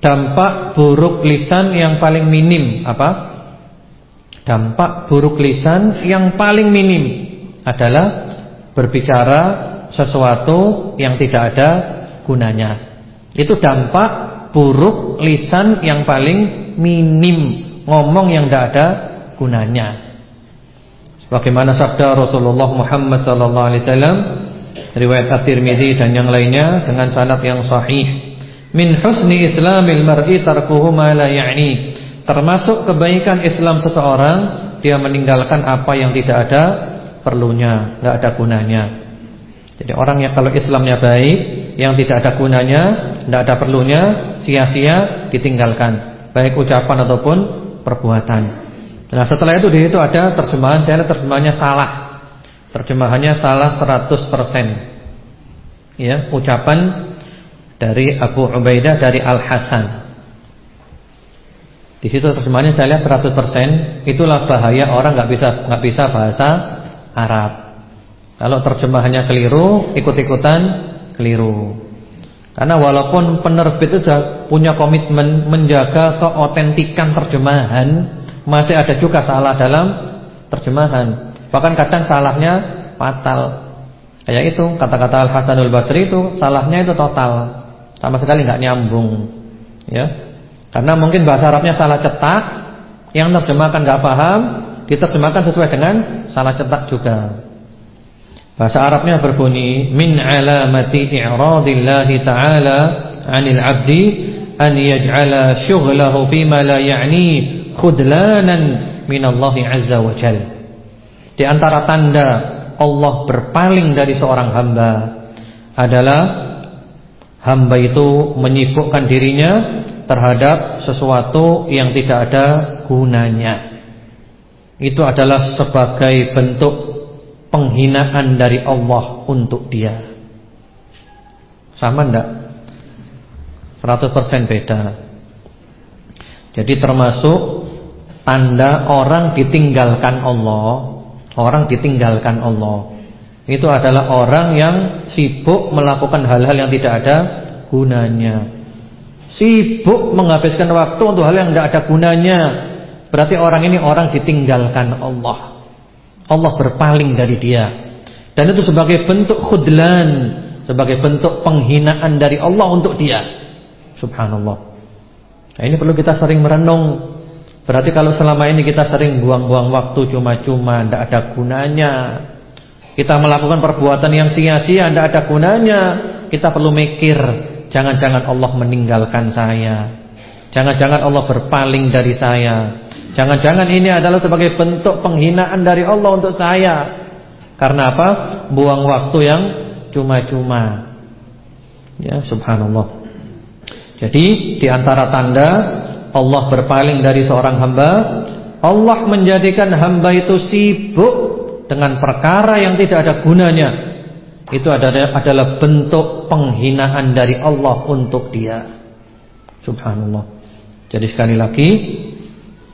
S1: dampak buruk lisan yang paling minim apa? Dampak buruk lisan yang paling minim adalah berbicara sesuatu yang tidak ada gunanya. Itu dampak buruk lisan yang paling minim ngomong yang tidak ada gunanya. Sebagaimana sabda Rasulullah Muhammad sallallahu alaihi wasallam riwayat At-Tirmizi dan yang lainnya dengan sanad yang sahih. Min husni islamil mar'i tarkuhu ma la ya'ni. Termasuk kebaikan Islam seseorang dia meninggalkan apa yang tidak ada perlunya, enggak ada gunanya. Jadi orang yang kalau Islamnya baik, yang tidak ada gunanya, tidak ada perlunya, sia-sia ditinggalkan baik ucapan ataupun perbuatan. Nah, setelah itu di situ ada terjemahan, saya terjemahannya salah. Terjemahannya salah 100%. Ya, ucapan dari Abu Ubaidah dari Al Hasan. Di situ terjemahannya saya lihat 100%, itulah bahaya orang nggak bisa nggak bisa bahasa Arab. Kalau terjemahannya keliru, ikut-ikutan keliru. Karena walaupun penerbit itu punya komitmen menjaga keotentikan terjemahan, masih ada juga salah dalam terjemahan. Bahkan kadang salahnya fatal. Kayak itu kata-kata Al Hasanul Basri itu salahnya itu total, sama sekali nggak nyambung. Ya, karena mungkin bahasa Arabnya salah cetak, yang terjemahkan nggak paham, diterjemahkan sesuai dengan salah cetak juga. Bahasa Arabnya berbunyi min alamati i'radillahi ta'ala 'anil 'abdi an yaj'ala syughlahu fima la ya'ni khudlanan minallahi 'azza wa jal. Di antara tanda Allah berpaling dari seorang hamba adalah hamba itu menyibukkan dirinya terhadap sesuatu yang tidak ada gunanya. Itu adalah sebagai bentuk penghinaan dari Allah untuk dia. Sama enggak? 100% beda. Jadi termasuk tanda orang ditinggalkan Allah, orang ditinggalkan Allah. Itu adalah orang yang sibuk melakukan hal-hal yang tidak ada gunanya. Sibuk menghabiskan waktu untuk hal yang tidak ada gunanya. Berarti orang ini orang ditinggalkan Allah. Allah berpaling dari dia. Dan itu sebagai bentuk khudlan, sebagai bentuk penghinaan dari Allah untuk dia. Subhanallah. Nah, ini perlu kita sering merenung. Berarti kalau selama ini kita sering buang-buang waktu cuma-cuma, tidak ada gunanya. Kita melakukan perbuatan yang sia-sia, tidak ada gunanya. Kita perlu mikir, jangan-jangan Allah meninggalkan saya. Jangan-jangan Allah berpaling dari saya. Jangan-jangan ini adalah sebagai bentuk penghinaan dari Allah untuk saya. Karena apa? Buang waktu yang cuma-cuma. Ya, subhanallah. Jadi di antara tanda Allah berpaling dari seorang hamba Allah menjadikan hamba itu sibuk Dengan perkara yang tidak ada gunanya Itu adalah, adalah bentuk penghinaan dari Allah untuk dia Subhanallah Jadi sekali lagi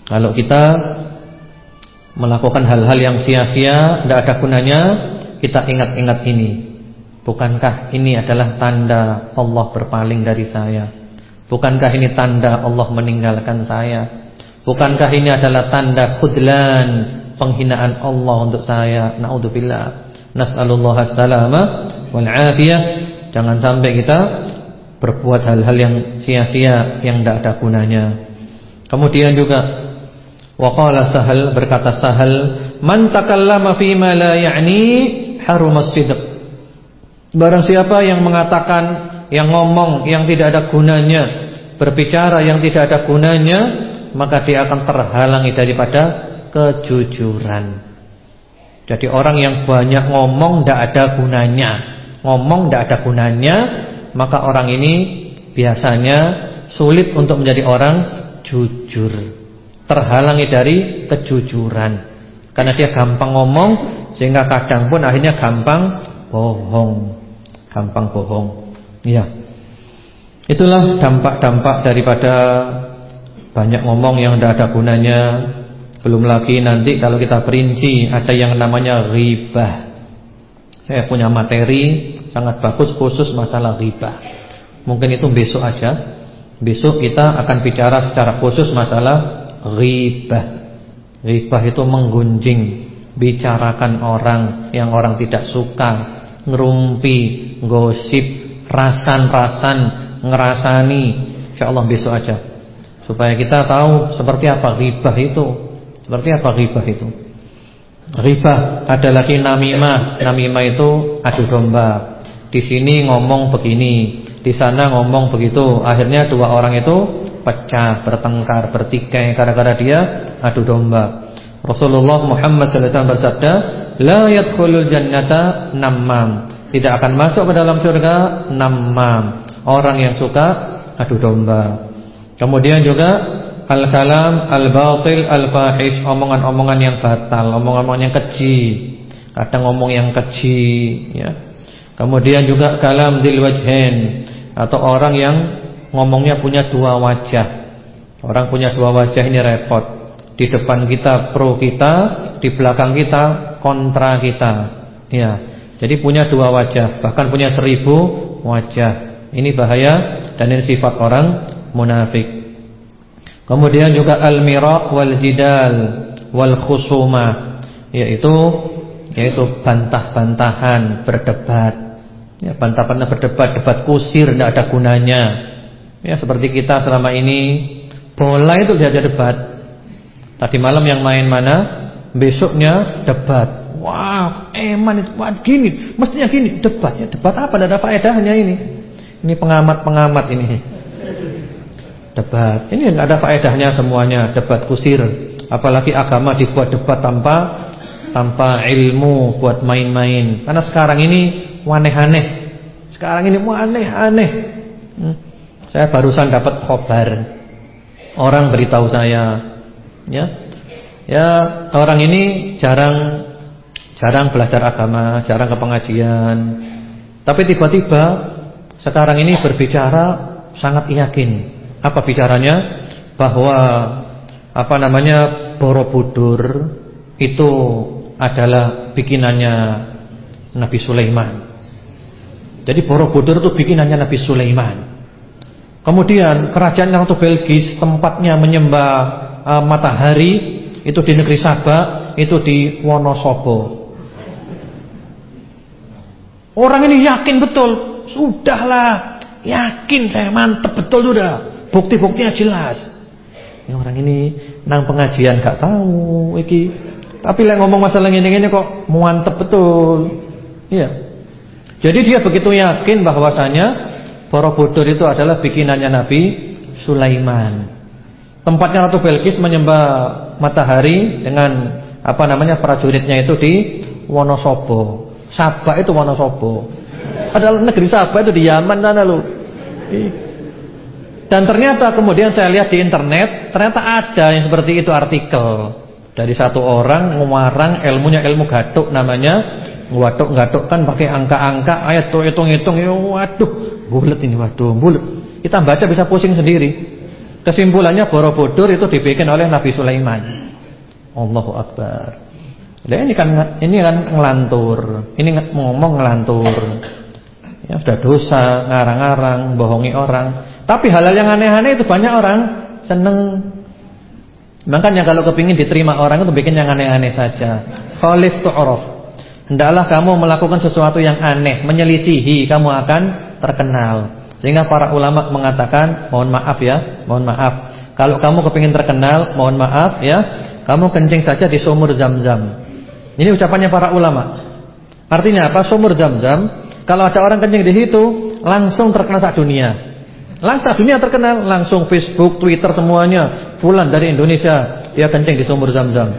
S1: Kalau kita Melakukan hal-hal yang sia-sia Tidak ada gunanya Kita ingat-ingat ini Bukankah ini adalah tanda Allah berpaling dari saya Bukankah ini tanda Allah meninggalkan saya? Bukankah ini adalah tanda khudlan penghinaan Allah untuk saya? Naudzubillah. Nas'alullah as-salama wal afiyah. Jangan sampai kita berbuat hal-hal yang sia-sia yang tidak ada gunanya. Kemudian juga waqala Sahal berkata Sahal, "Man takallama fi ma la ya'ni harumas sidq." Barang siapa yang mengatakan yang ngomong yang tidak ada gunanya, berbicara yang tidak ada gunanya, maka dia akan terhalangi daripada kejujuran. Jadi orang yang banyak ngomong tidak ada gunanya, ngomong tidak ada gunanya, maka orang ini biasanya sulit untuk menjadi orang jujur. Terhalangi dari kejujuran. Karena dia gampang ngomong sehingga kadang pun akhirnya gampang bohong. Gampang bohong. Iya. Itulah dampak-dampak daripada banyak ngomong yang tidak ada gunanya. Belum lagi nanti kalau kita perinci ada yang namanya ghibah. Saya punya materi sangat bagus khusus masalah ghibah. Mungkin itu besok aja. Besok kita akan bicara secara khusus masalah ghibah. Ghibah itu menggunjing, bicarakan orang yang orang tidak suka, ngerumpi, gosip, rasan-rasan, ngerasani. Insyaallah besok aja. Supaya kita tahu seperti apa ghibah itu. Seperti apa ghibah itu. Ghibah ada lagi namimah. Namimah itu adu domba. Di sini ngomong begini, di sana ngomong begitu. Akhirnya dua orang itu pecah, bertengkar, bertikai gara-gara dia adu domba. Rasulullah Muhammad SAW bersabda, "La yadkhulul jannata namam." tidak akan masuk ke dalam surga namam, orang yang suka adu domba. Kemudian juga al-kalam al-batil al-fahish, omongan-omongan yang batal, omongan-omongan yang keji. Kadang ngomong yang keji, ya. Kemudian juga kalam dzil wajhain atau orang yang ngomongnya punya dua wajah. Orang punya dua wajah ini repot. Di depan kita pro kita, di belakang kita kontra kita. Ya. Jadi punya dua wajah, bahkan punya seribu wajah. Ini bahaya dan ini sifat orang munafik. Kemudian juga al-mira wal jidal wal khusuma, yaitu yaitu bantah-bantahan, berdebat. Ya, bantah-bantah berdebat, debat kusir tidak ada gunanya. Ya, seperti kita selama ini bola itu diajak debat. Tadi malam yang main mana? Besoknya debat. Wah, eman itu, wah gini, mestinya gini, debat ya, debat apa? Tidak ada faedahnya ini. Ini pengamat-pengamat ini. Debat, ini nggak ada faedahnya semuanya, debat kusir. Apalagi agama dibuat debat tanpa tanpa ilmu, buat main-main. Karena sekarang ini aneh-aneh. Sekarang ini aneh-aneh. Hmm. Saya barusan dapat khobar. Orang beritahu saya, ya, ya orang ini jarang jarang belajar agama, jarang ke pengajian. Tapi tiba-tiba sekarang ini berbicara sangat yakin. Apa bicaranya? Bahwa apa namanya Borobudur itu adalah bikinannya Nabi Sulaiman. Jadi Borobudur itu bikinannya Nabi Sulaiman.
S2: Kemudian kerajaan Ratu Belgis tempatnya menyembah uh, matahari itu di negeri Sabah, itu di Wonosobo. Orang ini yakin betul, sudahlah, yakin saya mantep betul sudah, bukti-buktinya jelas. Yang orang ini nang pengajian gak tahu iki. Tapi lek ngomong masalah ini-ini kok mantep betul. Iya. Jadi dia begitu yakin bahwasanya Borobudur itu adalah bikinannya Nabi Sulaiman. Tempatnya Ratu Belkis menyembah matahari dengan apa namanya prajuritnya itu di Wonosobo. Sabah itu Wonosobo. Padahal negeri Sabah itu di Yaman sana loh. Dan ternyata kemudian saya lihat di internet, ternyata ada yang seperti itu artikel dari satu orang ngewarang ilmunya ilmu gatuk namanya. Gatuk-gatuk kan pakai angka-angka, ayat tuh hitung-hitung, waduh Bulat ini waduh, bulat. Kita baca bisa pusing sendiri. Kesimpulannya Borobudur itu dibikin oleh Nabi Sulaiman. Allahu Akbar. Nah, ini kan ini kan ngelantur. Ini ngomong ngelantur. Ya sudah dosa, ngarang-ngarang, bohongi orang. Tapi halal yang aneh-aneh itu banyak orang seneng. Makanya kalau kepingin diterima orang itu bikin yang aneh-aneh saja. Khalif tu'raf. Hendaklah kamu melakukan sesuatu yang aneh, menyelisihi, kamu akan terkenal. Sehingga para ulama mengatakan, mohon maaf ya, mohon maaf. Kalau kamu kepingin terkenal, mohon maaf ya, kamu kencing saja di sumur zam-zam. Ini ucapannya para ulama. Artinya apa? Sumur zam-zam, kalau ada orang kencing di situ, langsung terkenal saat dunia. Langsung dunia terkenal, langsung Facebook, Twitter semuanya. Fulan dari Indonesia, dia kencing di sumur zam-zam.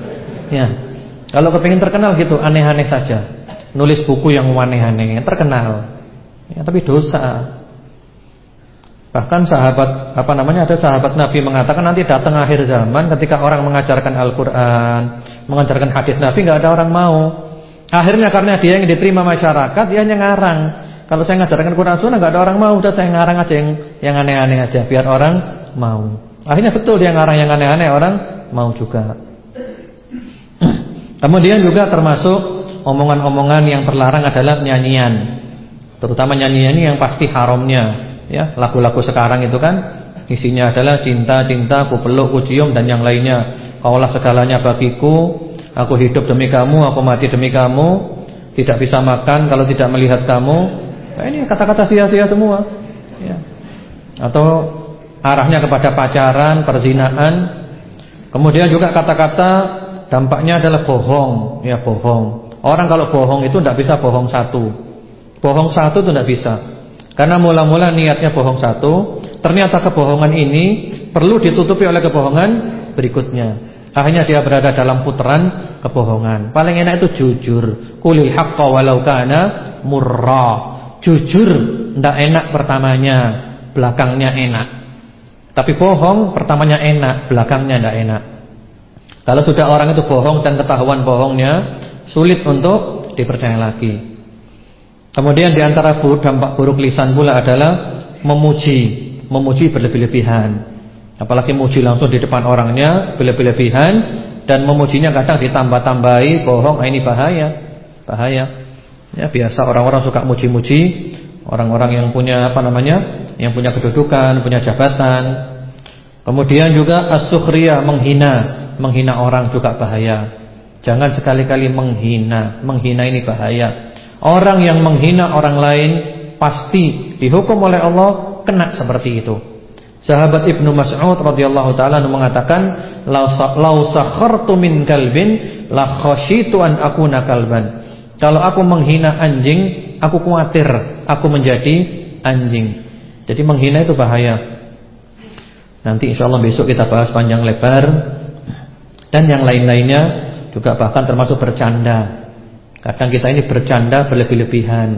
S2: Ya. Kalau kepingin terkenal gitu, aneh-aneh saja. Nulis buku yang aneh-aneh, terkenal. Ya, tapi dosa. Bahkan sahabat apa namanya ada sahabat Nabi mengatakan nanti datang akhir zaman ketika orang mengajarkan Al-Qur'an, mengajarkan hadis Nabi nggak ada orang mau. Akhirnya karena dia yang diterima masyarakat, dia hanya ngarang. Kalau saya ngajarkan Quran Sunnah nggak ada orang mau, udah saya ngarang aja yang yang aneh-aneh aja biar orang mau. Akhirnya betul dia ngarang yang aneh-aneh orang mau juga. Kemudian juga termasuk omongan-omongan yang terlarang adalah nyanyian. Terutama nyanyi-nyanyi yang pasti haramnya ya. Lagu-lagu sekarang itu kan isinya adalah cinta, cinta, ku peluk, ku cium dan yang lainnya. Kaulah segalanya bagiku, aku hidup demi kamu, aku mati demi kamu. Tidak bisa makan kalau tidak melihat kamu. Nah, ini kata-kata sia-sia semua. Ya. Atau arahnya kepada pacaran, perzinaan. Kemudian juga kata-kata dampaknya adalah bohong, ya bohong. Orang kalau bohong itu tidak bisa bohong satu. Bohong satu itu tidak bisa. Karena mula-mula niatnya bohong satu, ternyata kebohongan ini perlu ditutupi oleh kebohongan berikutnya. Akhirnya dia berada dalam putaran kebohongan. Paling enak itu jujur. Kulil haqqa walau kana murra. Jujur tidak enak pertamanya, belakangnya enak. Tapi bohong pertamanya enak, belakangnya tidak enak. Kalau sudah orang itu bohong dan ketahuan bohongnya, sulit untuk dipercaya lagi. Kemudian di antara dampak buruk lisan pula adalah memuji, memuji berlebih-lebihan. Apalagi memuji langsung di depan orangnya berlebih-lebihan dan memujinya kadang ditambah-tambahi bohong, ah, ini bahaya, bahaya. Ya biasa orang-orang suka muji-muji orang-orang yang punya apa namanya, yang punya kedudukan, punya jabatan. Kemudian juga as menghina, menghina orang juga bahaya. Jangan sekali-kali menghina, menghina ini bahaya. Orang yang menghina orang lain pasti dihukum oleh Allah kena seperti itu. Sahabat Ibnu Mas'ud radhiyallahu taala mengatakan, "Lau sakhartu min kalbin la khasyitu an akuna kalban." Kalau aku menghina anjing, aku khawatir aku menjadi anjing. Jadi menghina itu bahaya. Nanti insya Allah besok kita bahas panjang lebar dan yang lain-lainnya juga bahkan termasuk bercanda. Kadang kita ini bercanda berlebih-lebihan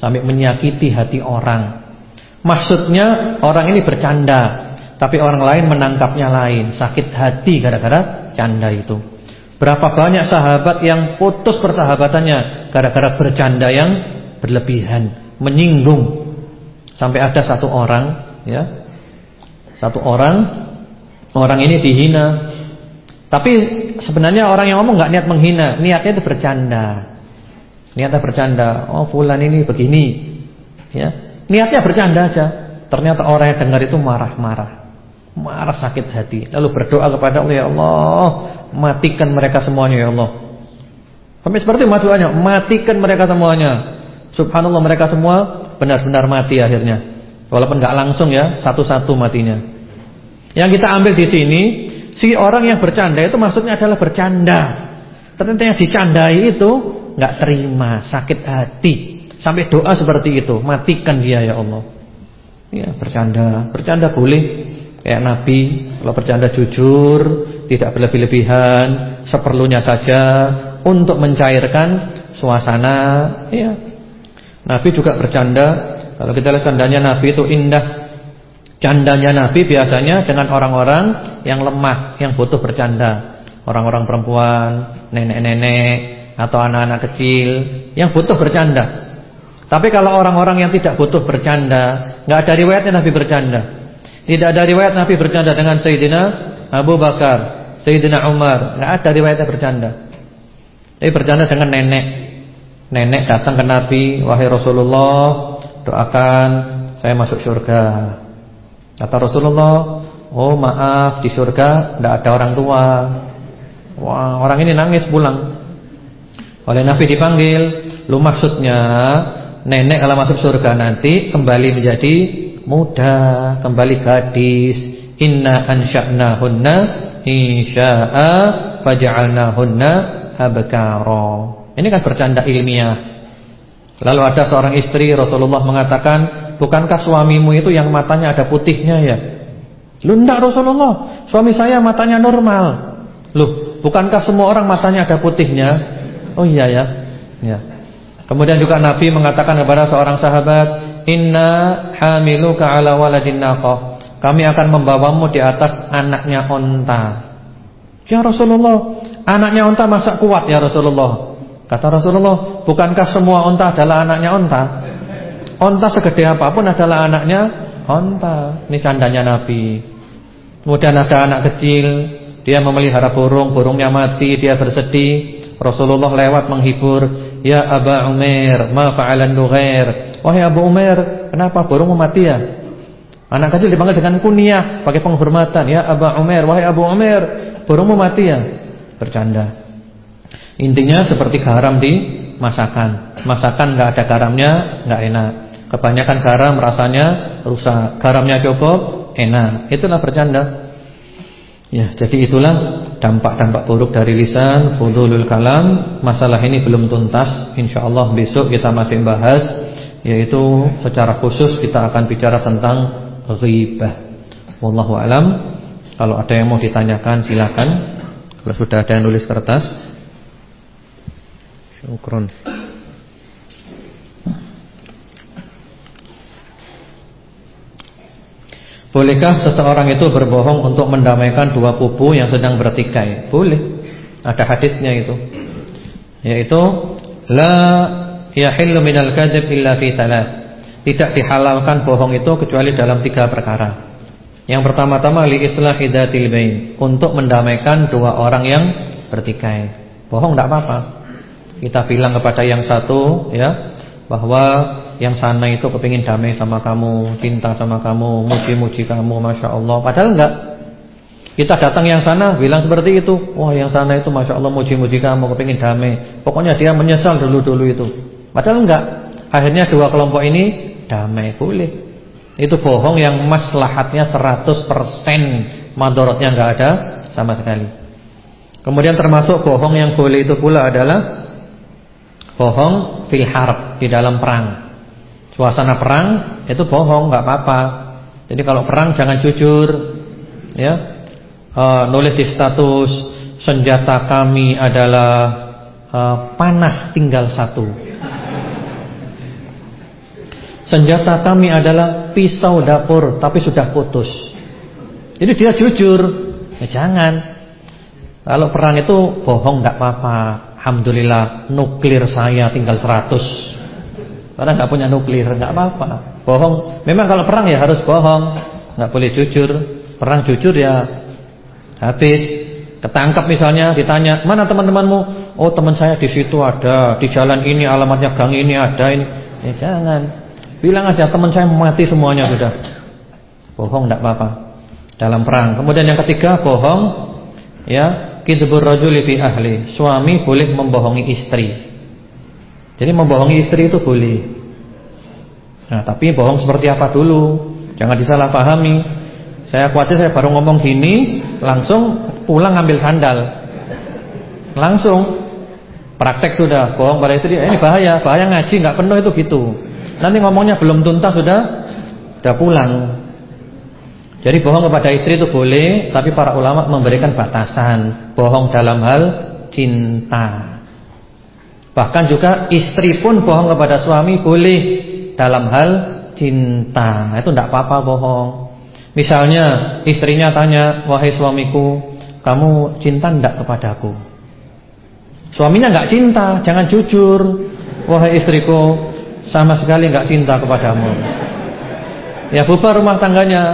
S2: sampai menyakiti hati orang. Maksudnya orang ini bercanda, tapi orang lain menangkapnya lain, sakit hati gara-gara canda itu. Berapa banyak sahabat yang putus persahabatannya gara-gara bercanda yang berlebihan, menyinggung. Sampai ada satu orang, ya. Satu orang orang ini dihina. Tapi sebenarnya orang yang ngomong nggak niat menghina, niatnya itu bercanda. Niatnya bercanda. Oh fulan ini begini. Ya. Niatnya bercanda aja. ternyata orang yang dengar itu marah-marah. Marah sakit hati. Lalu berdoa kepada Allah, ya Allah, matikan mereka semuanya ya Allah. Sampai seperti doanya, matikan mereka semuanya. Subhanallah mereka semua benar-benar mati akhirnya. Walaupun nggak langsung ya, satu-satu matinya. Yang kita ambil di sini, si orang yang bercanda itu maksudnya adalah bercanda. Ternyata yang dicandai itu nggak terima, sakit hati, sampai doa seperti itu, matikan dia ya Allah. Ya, bercanda, bercanda boleh kayak Nabi, kalau bercanda jujur, tidak berlebih-lebihan, seperlunya saja untuk mencairkan suasana, ya. Nabi juga bercanda kalau kita lihat candanya Nabi itu indah. Candanya Nabi biasanya dengan orang-orang yang lemah, yang butuh bercanda. Orang-orang perempuan, nenek-nenek atau anak-anak kecil yang butuh bercanda. Tapi kalau orang-orang yang tidak butuh bercanda, nggak ada riwayatnya Nabi bercanda. Tidak ada riwayat Nabi bercanda dengan Sayyidina Abu Bakar, Sayyidina Umar, nggak ada riwayatnya bercanda. Tapi bercanda dengan nenek. Nenek datang ke Nabi, wahai Rasulullah, doakan saya masuk surga. Kata Rasulullah, oh maaf di surga tidak ada orang tua. Wah orang ini nangis pulang. Oleh Nabi dipanggil, lu maksudnya nenek kalau masuk surga nanti kembali menjadi muda, kembali gadis. Inna ansha'nahunna insya'a faj'alnahunna habkara. Ini kan bercanda ilmiah. Lalu ada seorang istri Rasulullah mengatakan, "Bukankah suamimu itu yang matanya ada putihnya ya?" Lu enggak Rasulullah, suami saya matanya normal. Loh, bukankah semua orang matanya ada putihnya? Oh iya ya. Ya. Kemudian juga Nabi mengatakan kepada seorang sahabat, "Inna hamiluka ala waladin naqah." Kami akan membawamu di atas anaknya onta. Ya Rasulullah, anaknya onta masa kuat ya Rasulullah? Kata Rasulullah, bukankah semua onta adalah anaknya onta? Onta segede apa pun adalah anaknya onta. Ini candanya Nabi. Kemudian ada anak kecil, dia memelihara burung, burungnya mati, dia bersedih. Rasulullah lewat menghibur, "Ya Aba Umair, ma fa'alan nughair?" Wahai Abu Umair, kenapa burungmu mati ya? Anak kecil dipanggil dengan kunyah, pakai penghormatan, "Ya Aba Umair, wahai Abu Umair, burungmu mati ya?" Bercanda. Intinya seperti garam di masakan. Masakan nggak ada garamnya nggak enak. Kebanyakan garam rasanya rusak. Garamnya cukup enak. Itulah bercanda. Ya, jadi itulah dampak-dampak buruk dari lisan, fudulul kalam. Masalah ini belum tuntas. Insyaallah besok kita masih bahas yaitu secara khusus kita akan bicara tentang ghibah. Wallahu alam. Kalau ada yang mau ditanyakan silakan. Kalau sudah ada yang nulis kertas Syukron. Bolehkah seseorang itu berbohong untuk mendamaikan dua kubu yang sedang bertikai? Boleh. Ada hadisnya itu. Yaitu la yahillu minal kadzib illa fi thalath. Tidak dihalalkan bohong itu kecuali dalam tiga perkara. Yang pertama-tama li islahi dzatil bain, untuk mendamaikan dua orang yang bertikai. Bohong tidak apa-apa. Kita bilang kepada yang satu ya bahwa yang sana itu kepingin damai sama kamu, cinta sama kamu, muji-muji kamu, masya Allah. Padahal enggak. Kita datang yang sana bilang seperti itu. Wah yang sana itu masya Allah muji-muji kamu, kepingin damai. Pokoknya dia menyesal dulu-dulu itu. Padahal enggak. Akhirnya dua kelompok ini damai boleh. Itu bohong yang maslahatnya 100% madorotnya enggak ada sama sekali. Kemudian termasuk bohong yang boleh itu pula adalah bohong fil harb di dalam perang. Suasana perang itu bohong nggak apa-apa. Jadi kalau perang jangan jujur, ya. E, nulis di status senjata kami adalah e, panah tinggal satu. Senjata kami adalah pisau dapur tapi sudah putus. Jadi dia jujur. Ya jangan. Kalau perang itu bohong nggak apa-apa. Alhamdulillah nuklir saya tinggal 100 Karena nggak punya nuklir nggak apa-apa. Bohong. Memang kalau perang ya harus bohong. Nggak boleh jujur. Perang jujur ya Habis. Ketangkap misalnya ditanya Mana teman-temanmu? Oh teman saya di situ ada. Di jalan ini alamatnya gang ini ada ini. Ya jangan. Bilang aja teman saya mati semuanya sudah. Bohong tidak apa-apa. Dalam perang. Kemudian yang ketiga bohong. Ya, kidzbur rajuli fi ahli. Suami boleh membohongi istri. Jadi membohongi istri itu boleh. Nah, tapi bohong seperti apa dulu? Jangan disalahpahami. Saya khawatir saya baru ngomong gini, langsung pulang ngambil sandal. Langsung praktek sudah bohong pada istri. Eh, ini bahaya, bahaya ngaji nggak penuh itu gitu. Nanti ngomongnya belum tuntas sudah sudah pulang. Jadi bohong kepada istri itu boleh, tapi para ulama memberikan batasan. Bohong dalam hal cinta. Bahkan juga istri pun bohong kepada suami boleh dalam hal cinta. Itu tidak apa-apa bohong. Misalnya istrinya tanya, "Wahai suamiku, kamu cinta tidak kepadaku?" Suaminya nggak cinta, jangan jujur. "Wahai istriku, sama sekali nggak cinta kepadamu." Ya bubar rumah tangganya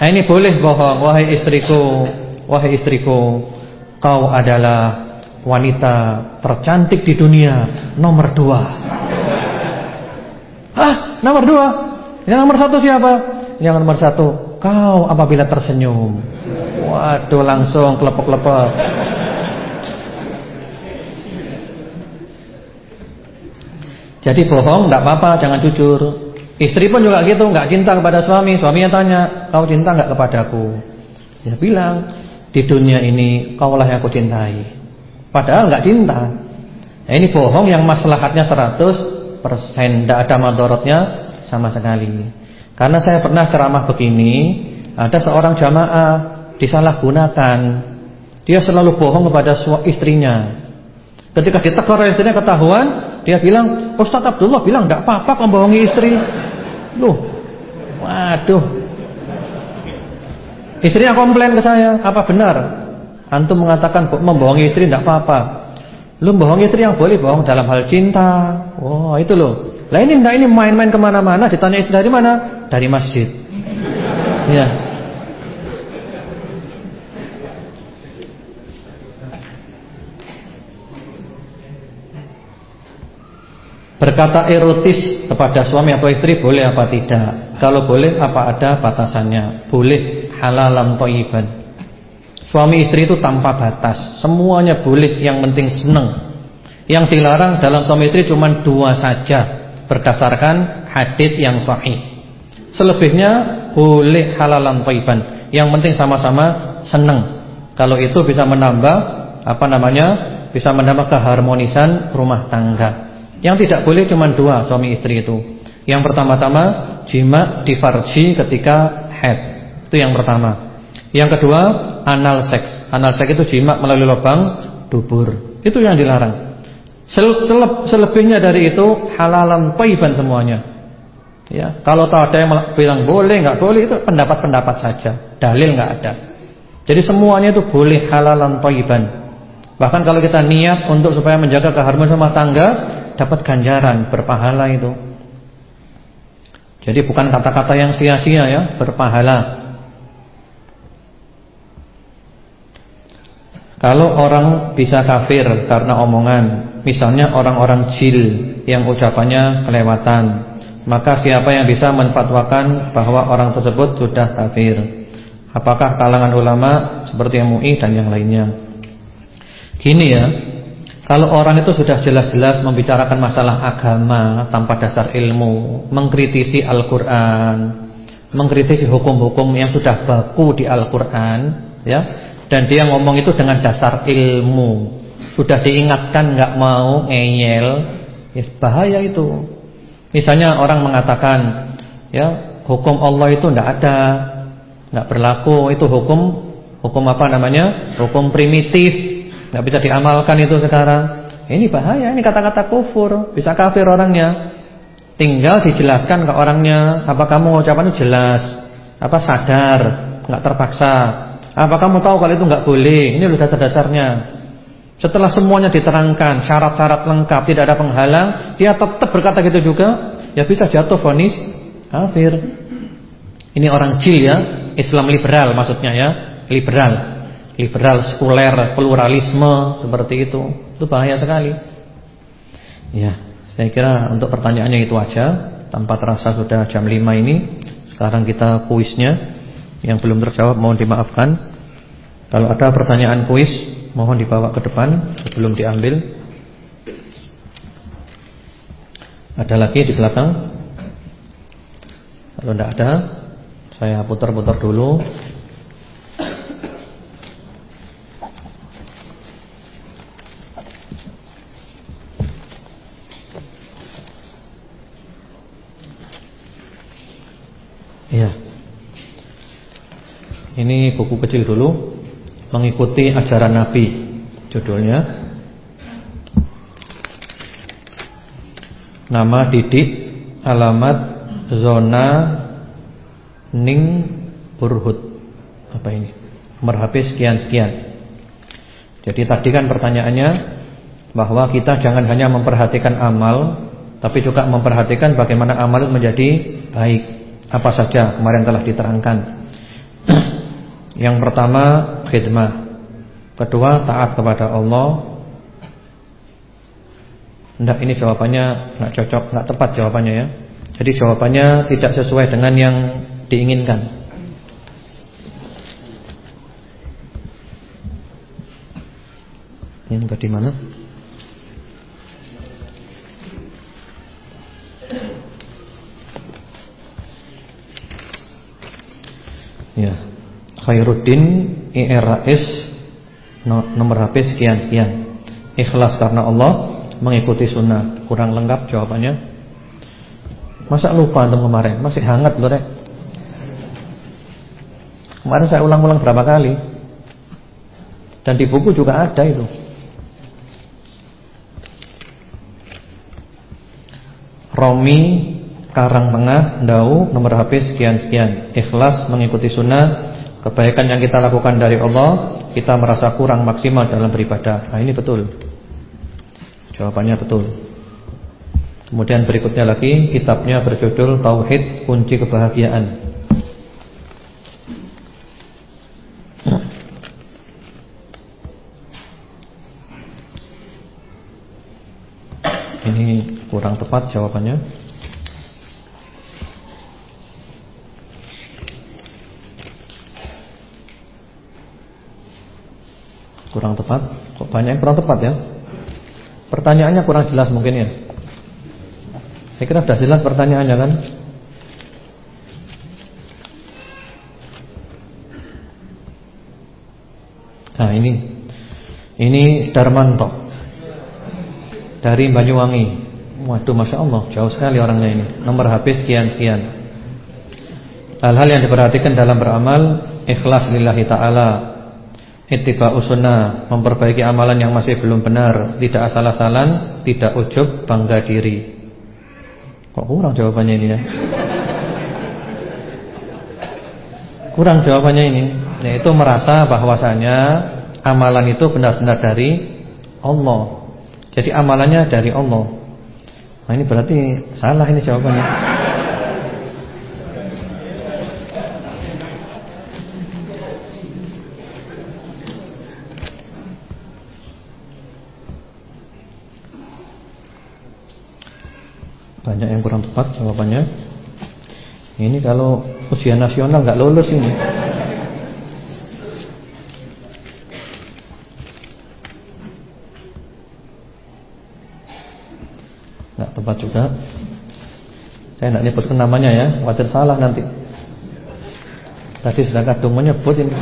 S2: Nah ini boleh bohong Wahai istriku Wahai istriku Kau adalah wanita tercantik di dunia Nomor dua Ah nomor dua Yang nomor satu siapa? Yang nomor satu Kau apabila tersenyum Waduh langsung kelepek-kelepek Jadi bohong tidak apa-apa Jangan jujur Istri pun juga gitu, nggak cinta kepada suami. Suaminya tanya, kau cinta nggak kepadaku? Dia bilang, di dunia ini kaulah yang aku cintai. Padahal nggak cinta. Nah, ini bohong yang maslahatnya 100%, tidak ada madorotnya sama sekali. Karena saya pernah ceramah begini, ada seorang jamaah disalahgunakan. Dia selalu bohong kepada istrinya. Ketika ditegur istrinya ketahuan, dia bilang, Ustaz Abdullah bilang tidak apa-apa kau bohongi istri. Loh. Waduh. Istrinya komplain ke saya, apa benar? Antum mengatakan membohongi istri tidak apa-apa. Lu bohongi istri yang boleh bohong dalam hal cinta. Wah, wow, itu loh. Lah ini enggak ini main-main ke mana-mana, ditanya istri dari mana? Dari masjid. Ya. Berkata erotis kepada suami atau istri boleh apa tidak? Kalau boleh apa ada batasannya? Boleh halalam toiban. Suami istri itu tanpa batas, semuanya boleh, yang penting senang. Yang dilarang dalam suami istri cuma dua saja berdasarkan hadis yang sahih. Selebihnya boleh halalan toiban. Yang penting sama-sama senang. Kalau itu bisa menambah apa namanya? Bisa menambah keharmonisan rumah tangga. Yang tidak boleh cuma dua suami istri itu. Yang pertama-tama jima di farji ketika head. Itu yang pertama. Yang kedua anal seks. Anal seks itu jima melalui lubang dubur. Itu yang dilarang. selebihnya dari itu halalan thayyiban semuanya. Ya, kalau tahu ada yang bilang boleh nggak boleh itu pendapat-pendapat saja. Dalil nggak ada. Jadi semuanya itu boleh halalan thayyiban. Bahkan kalau kita niat untuk supaya menjaga keharmonisan rumah tangga dapat ganjaran berpahala itu. Jadi bukan kata-kata yang sia-sia ya, berpahala. Kalau orang bisa kafir karena omongan, misalnya orang-orang jil yang ucapannya kelewatan, maka siapa yang bisa menfatwakan bahwa orang tersebut sudah kafir? Apakah kalangan ulama seperti MUI dan yang lainnya? Gini ya, kalau orang itu sudah jelas-jelas membicarakan masalah agama tanpa dasar ilmu, mengkritisi Al-Qur'an, mengkritisi hukum-hukum yang sudah baku di Al-Qur'an, ya. Dan dia ngomong itu dengan dasar ilmu. Sudah diingatkan nggak mau ngeyel, ya bahaya itu. Misalnya orang mengatakan, ya, hukum Allah itu enggak ada, enggak berlaku, itu hukum hukum apa namanya? Hukum primitif nggak bisa diamalkan itu sekarang. Ini bahaya, ini kata-kata kufur, bisa kafir orangnya. Tinggal dijelaskan ke orangnya, apa kamu ucapan itu jelas, apa sadar, nggak terpaksa. Apa kamu tahu kalau itu nggak boleh? Ini sudah dasarnya. Setelah semuanya diterangkan, syarat-syarat lengkap, tidak ada penghalang, dia tetap berkata gitu juga, ya bisa jatuh vonis kafir. Ini orang jil ya, Islam liberal maksudnya ya, liberal liberal sekuler, pluralisme seperti itu. Itu bahaya sekali. Ya, saya kira untuk pertanyaannya itu aja. Tanpa terasa sudah jam 5 ini. Sekarang kita kuisnya Yang belum terjawab mohon dimaafkan. Kalau ada pertanyaan kuis Mohon dibawa ke depan Sebelum diambil. Ada lagi di belakang? Kalau tidak ada Saya putar-putar dulu Ini buku kecil dulu Mengikuti ajaran Nabi Judulnya. Nama didik Alamat Zona Ning Burhut. Apa ini? HP sekian-sekian Jadi tadi kan pertanyaannya Bahwa kita jangan hanya memperhatikan amal Tapi juga memperhatikan bagaimana amal menjadi baik. Apa saja kemarin telah diterangkan Yang pertama khidmah Kedua taat kepada Allah. Tidak ini jawabannya nggak cocok, nggak tepat jawabannya ya. Jadi jawabannya tidak sesuai dengan yang diinginkan. Yang tadi mana? Ya Khairuddin IRS nomor HP sekian sekian. Ikhlas karena Allah, mengikuti sunnah. Kurang lengkap jawabannya. Masa lupa antum kemarin? Masih hangat loh, Rek. Kemarin saya ulang-ulang berapa kali. Dan di buku juga ada itu. Romi Karang Tengah Dau nomor HP sekian sekian. Ikhlas mengikuti sunnah Kebaikan yang kita lakukan dari Allah Kita merasa kurang maksimal dalam beribadah. Nah ini betul. Jawabannya betul. Kemudian berikutnya lagi Kitabnya berjudul Tauhid Kunci Kebahagiaan. Ini kurang tepat jawabannya Kurang tepat. Kok banyak yang kurang tepat ya? Pertanyaannya kurang jelas mungkin ya. Saya kira sudah jelas pertanyaannya kan? Nah ini. Ini Darmanto. Dari Banyuwangi. Waduh Masya Allah Jauh sekali orangnya ini. Nomor HP sekian-sekian. Hal-hal yang diperhatikan dalam beramal Ikhlas lillahi ta'ala Ittiba sunnah Memperbaiki amalan yang masih belum benar Tidak asal-asalan Tidak ujub bangga diri. Kok kurang jawabannya ini ya? Kurang jawabannya ini Yaitu merasa bahwasanya Amalan itu benar-benar dari Allah. Jadi amalannya dari Allah. Nah ini berarti Salah ini jawabannya Banyak yang kurang tepat jawabannya. Ini kalau ujian nasional nggak lulus ini. Nggak tepat juga. Saya nggak nyebutkan namanya ya, khawatir salah nanti. Tadi sudah kadung menyebut ini.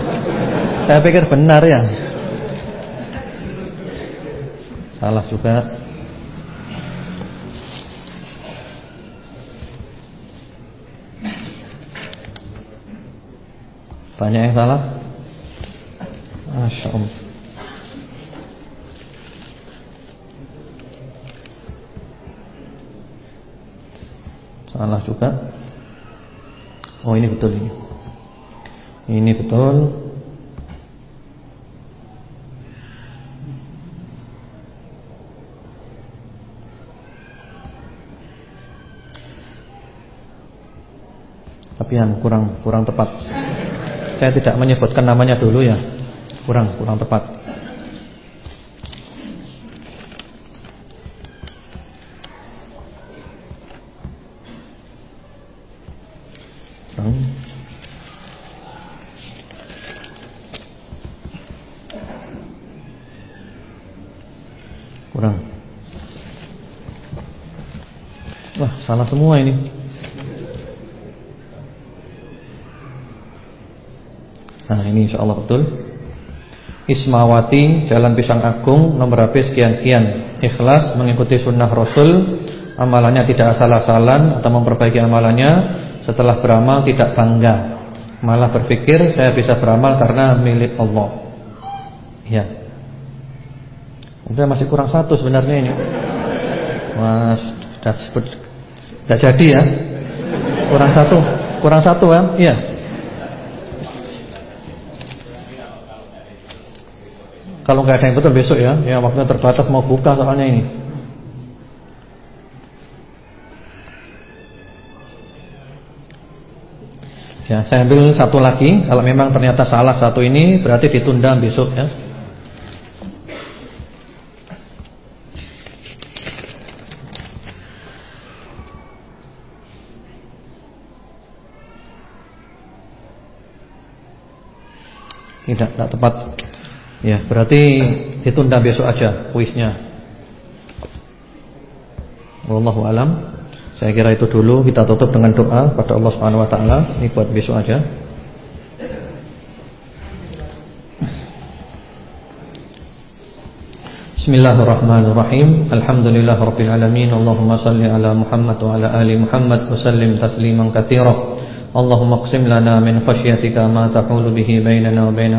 S2: Saya pikir benar ya. Salah juga. Banyak yang salah? Masya Allah. Salah juga. Oh ini betul ini. Ini betul. Tapi yang kurang kurang tepat saya tidak menyebutkan namanya dulu ya. Kurang kurang tepat. Kurang. Wah, salah semua ini. Nah, ini insya Allah betul. Ismawati, Jalan Pisang Agung, nomor HP sekian-sekian. Ikhlas mengikuti sunnah Rasul, amalannya tidak asal-asalan atau memperbaiki amalannya. Setelah beramal tidak bangga, malah berpikir saya bisa beramal karena milik Allah. Ya. Udah masih kurang satu sebenarnya ini. Mas, sudah jadi ya. Kurang satu, kurang satu ya. Iya. Kalau nggak ada yang betul besok ya, ya waktunya terbatas mau buka soalnya ini. Ya, saya ambil satu lagi. Kalau memang ternyata salah satu ini, berarti ditunda besok ya. Tidak, tidak tepat Ya, berarti ditunda besok aja kuisnya. Wallahu alam. Saya kira itu dulu kita tutup dengan doa pada Allah Subhanahu wa taala. Ini buat besok aja. Bismillahirrahmanirrahim. Alhamdulillahirabbil alamin. Allahumma shalli ala Muhammad wa ala ali Muhammad wa sallim tasliman katsira. Allahumma qsim lana min khashyatika ma tahulu bihi bainana wa bain.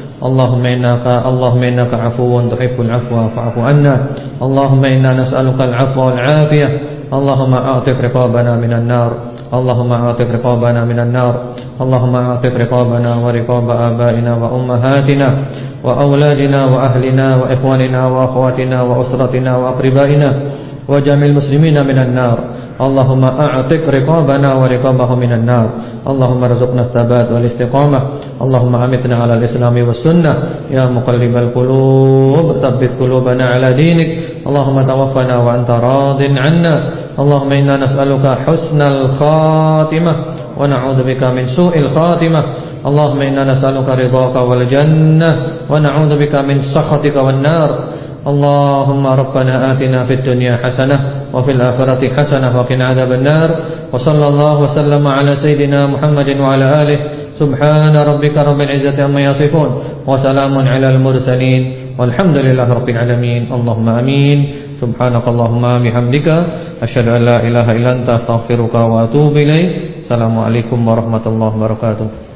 S2: اللهم إنك اللهم إنك عفو تحب العفو فاعف عنا. اللهم إنا نسألك العفو والعافية. اللهم أعتق رقابنا من النار. اللهم أعتق رقابنا من النار. اللهم أعتق رقابنا ورقاب آبائنا وأمهاتنا وأولادنا وأهلنا وإخواننا وأخواتنا وأسرتنا وأقربائنا وجميع المسلمين من النار. اللهم أعتق رقابنا ورقابهم من النار. اللهم ارزقنا الثبات والاستقامة. اللهم أمتنا على الإسلام والسنة. يا مقلب القلوب ثبت قلوبنا على دينك. اللهم توفنا وأنت راض عنا. اللهم إنا نسألك حسن الخاتمة ونعوذ بك من سوء الخاتمة. اللهم إنا نسألك رضاك والجنة ونعوذ بك من سخطك والنار. اللهم ربنا آتنا في الدنيا حسنة وفي الآخرة حسنة وقنا عذاب النار وصلى الله وسلم على سيدنا محمد وعلى آله. سبحان ربك رب العزة عما يصفون وسلام على المرسلين والحمد لله رب العالمين. اللهم أمين. سبحانك اللهم بحمدك. أشهد أن لا إله إلا أنت أستغفرك وأتوب إليك. السلام عليكم ورحمة الله وبركاته.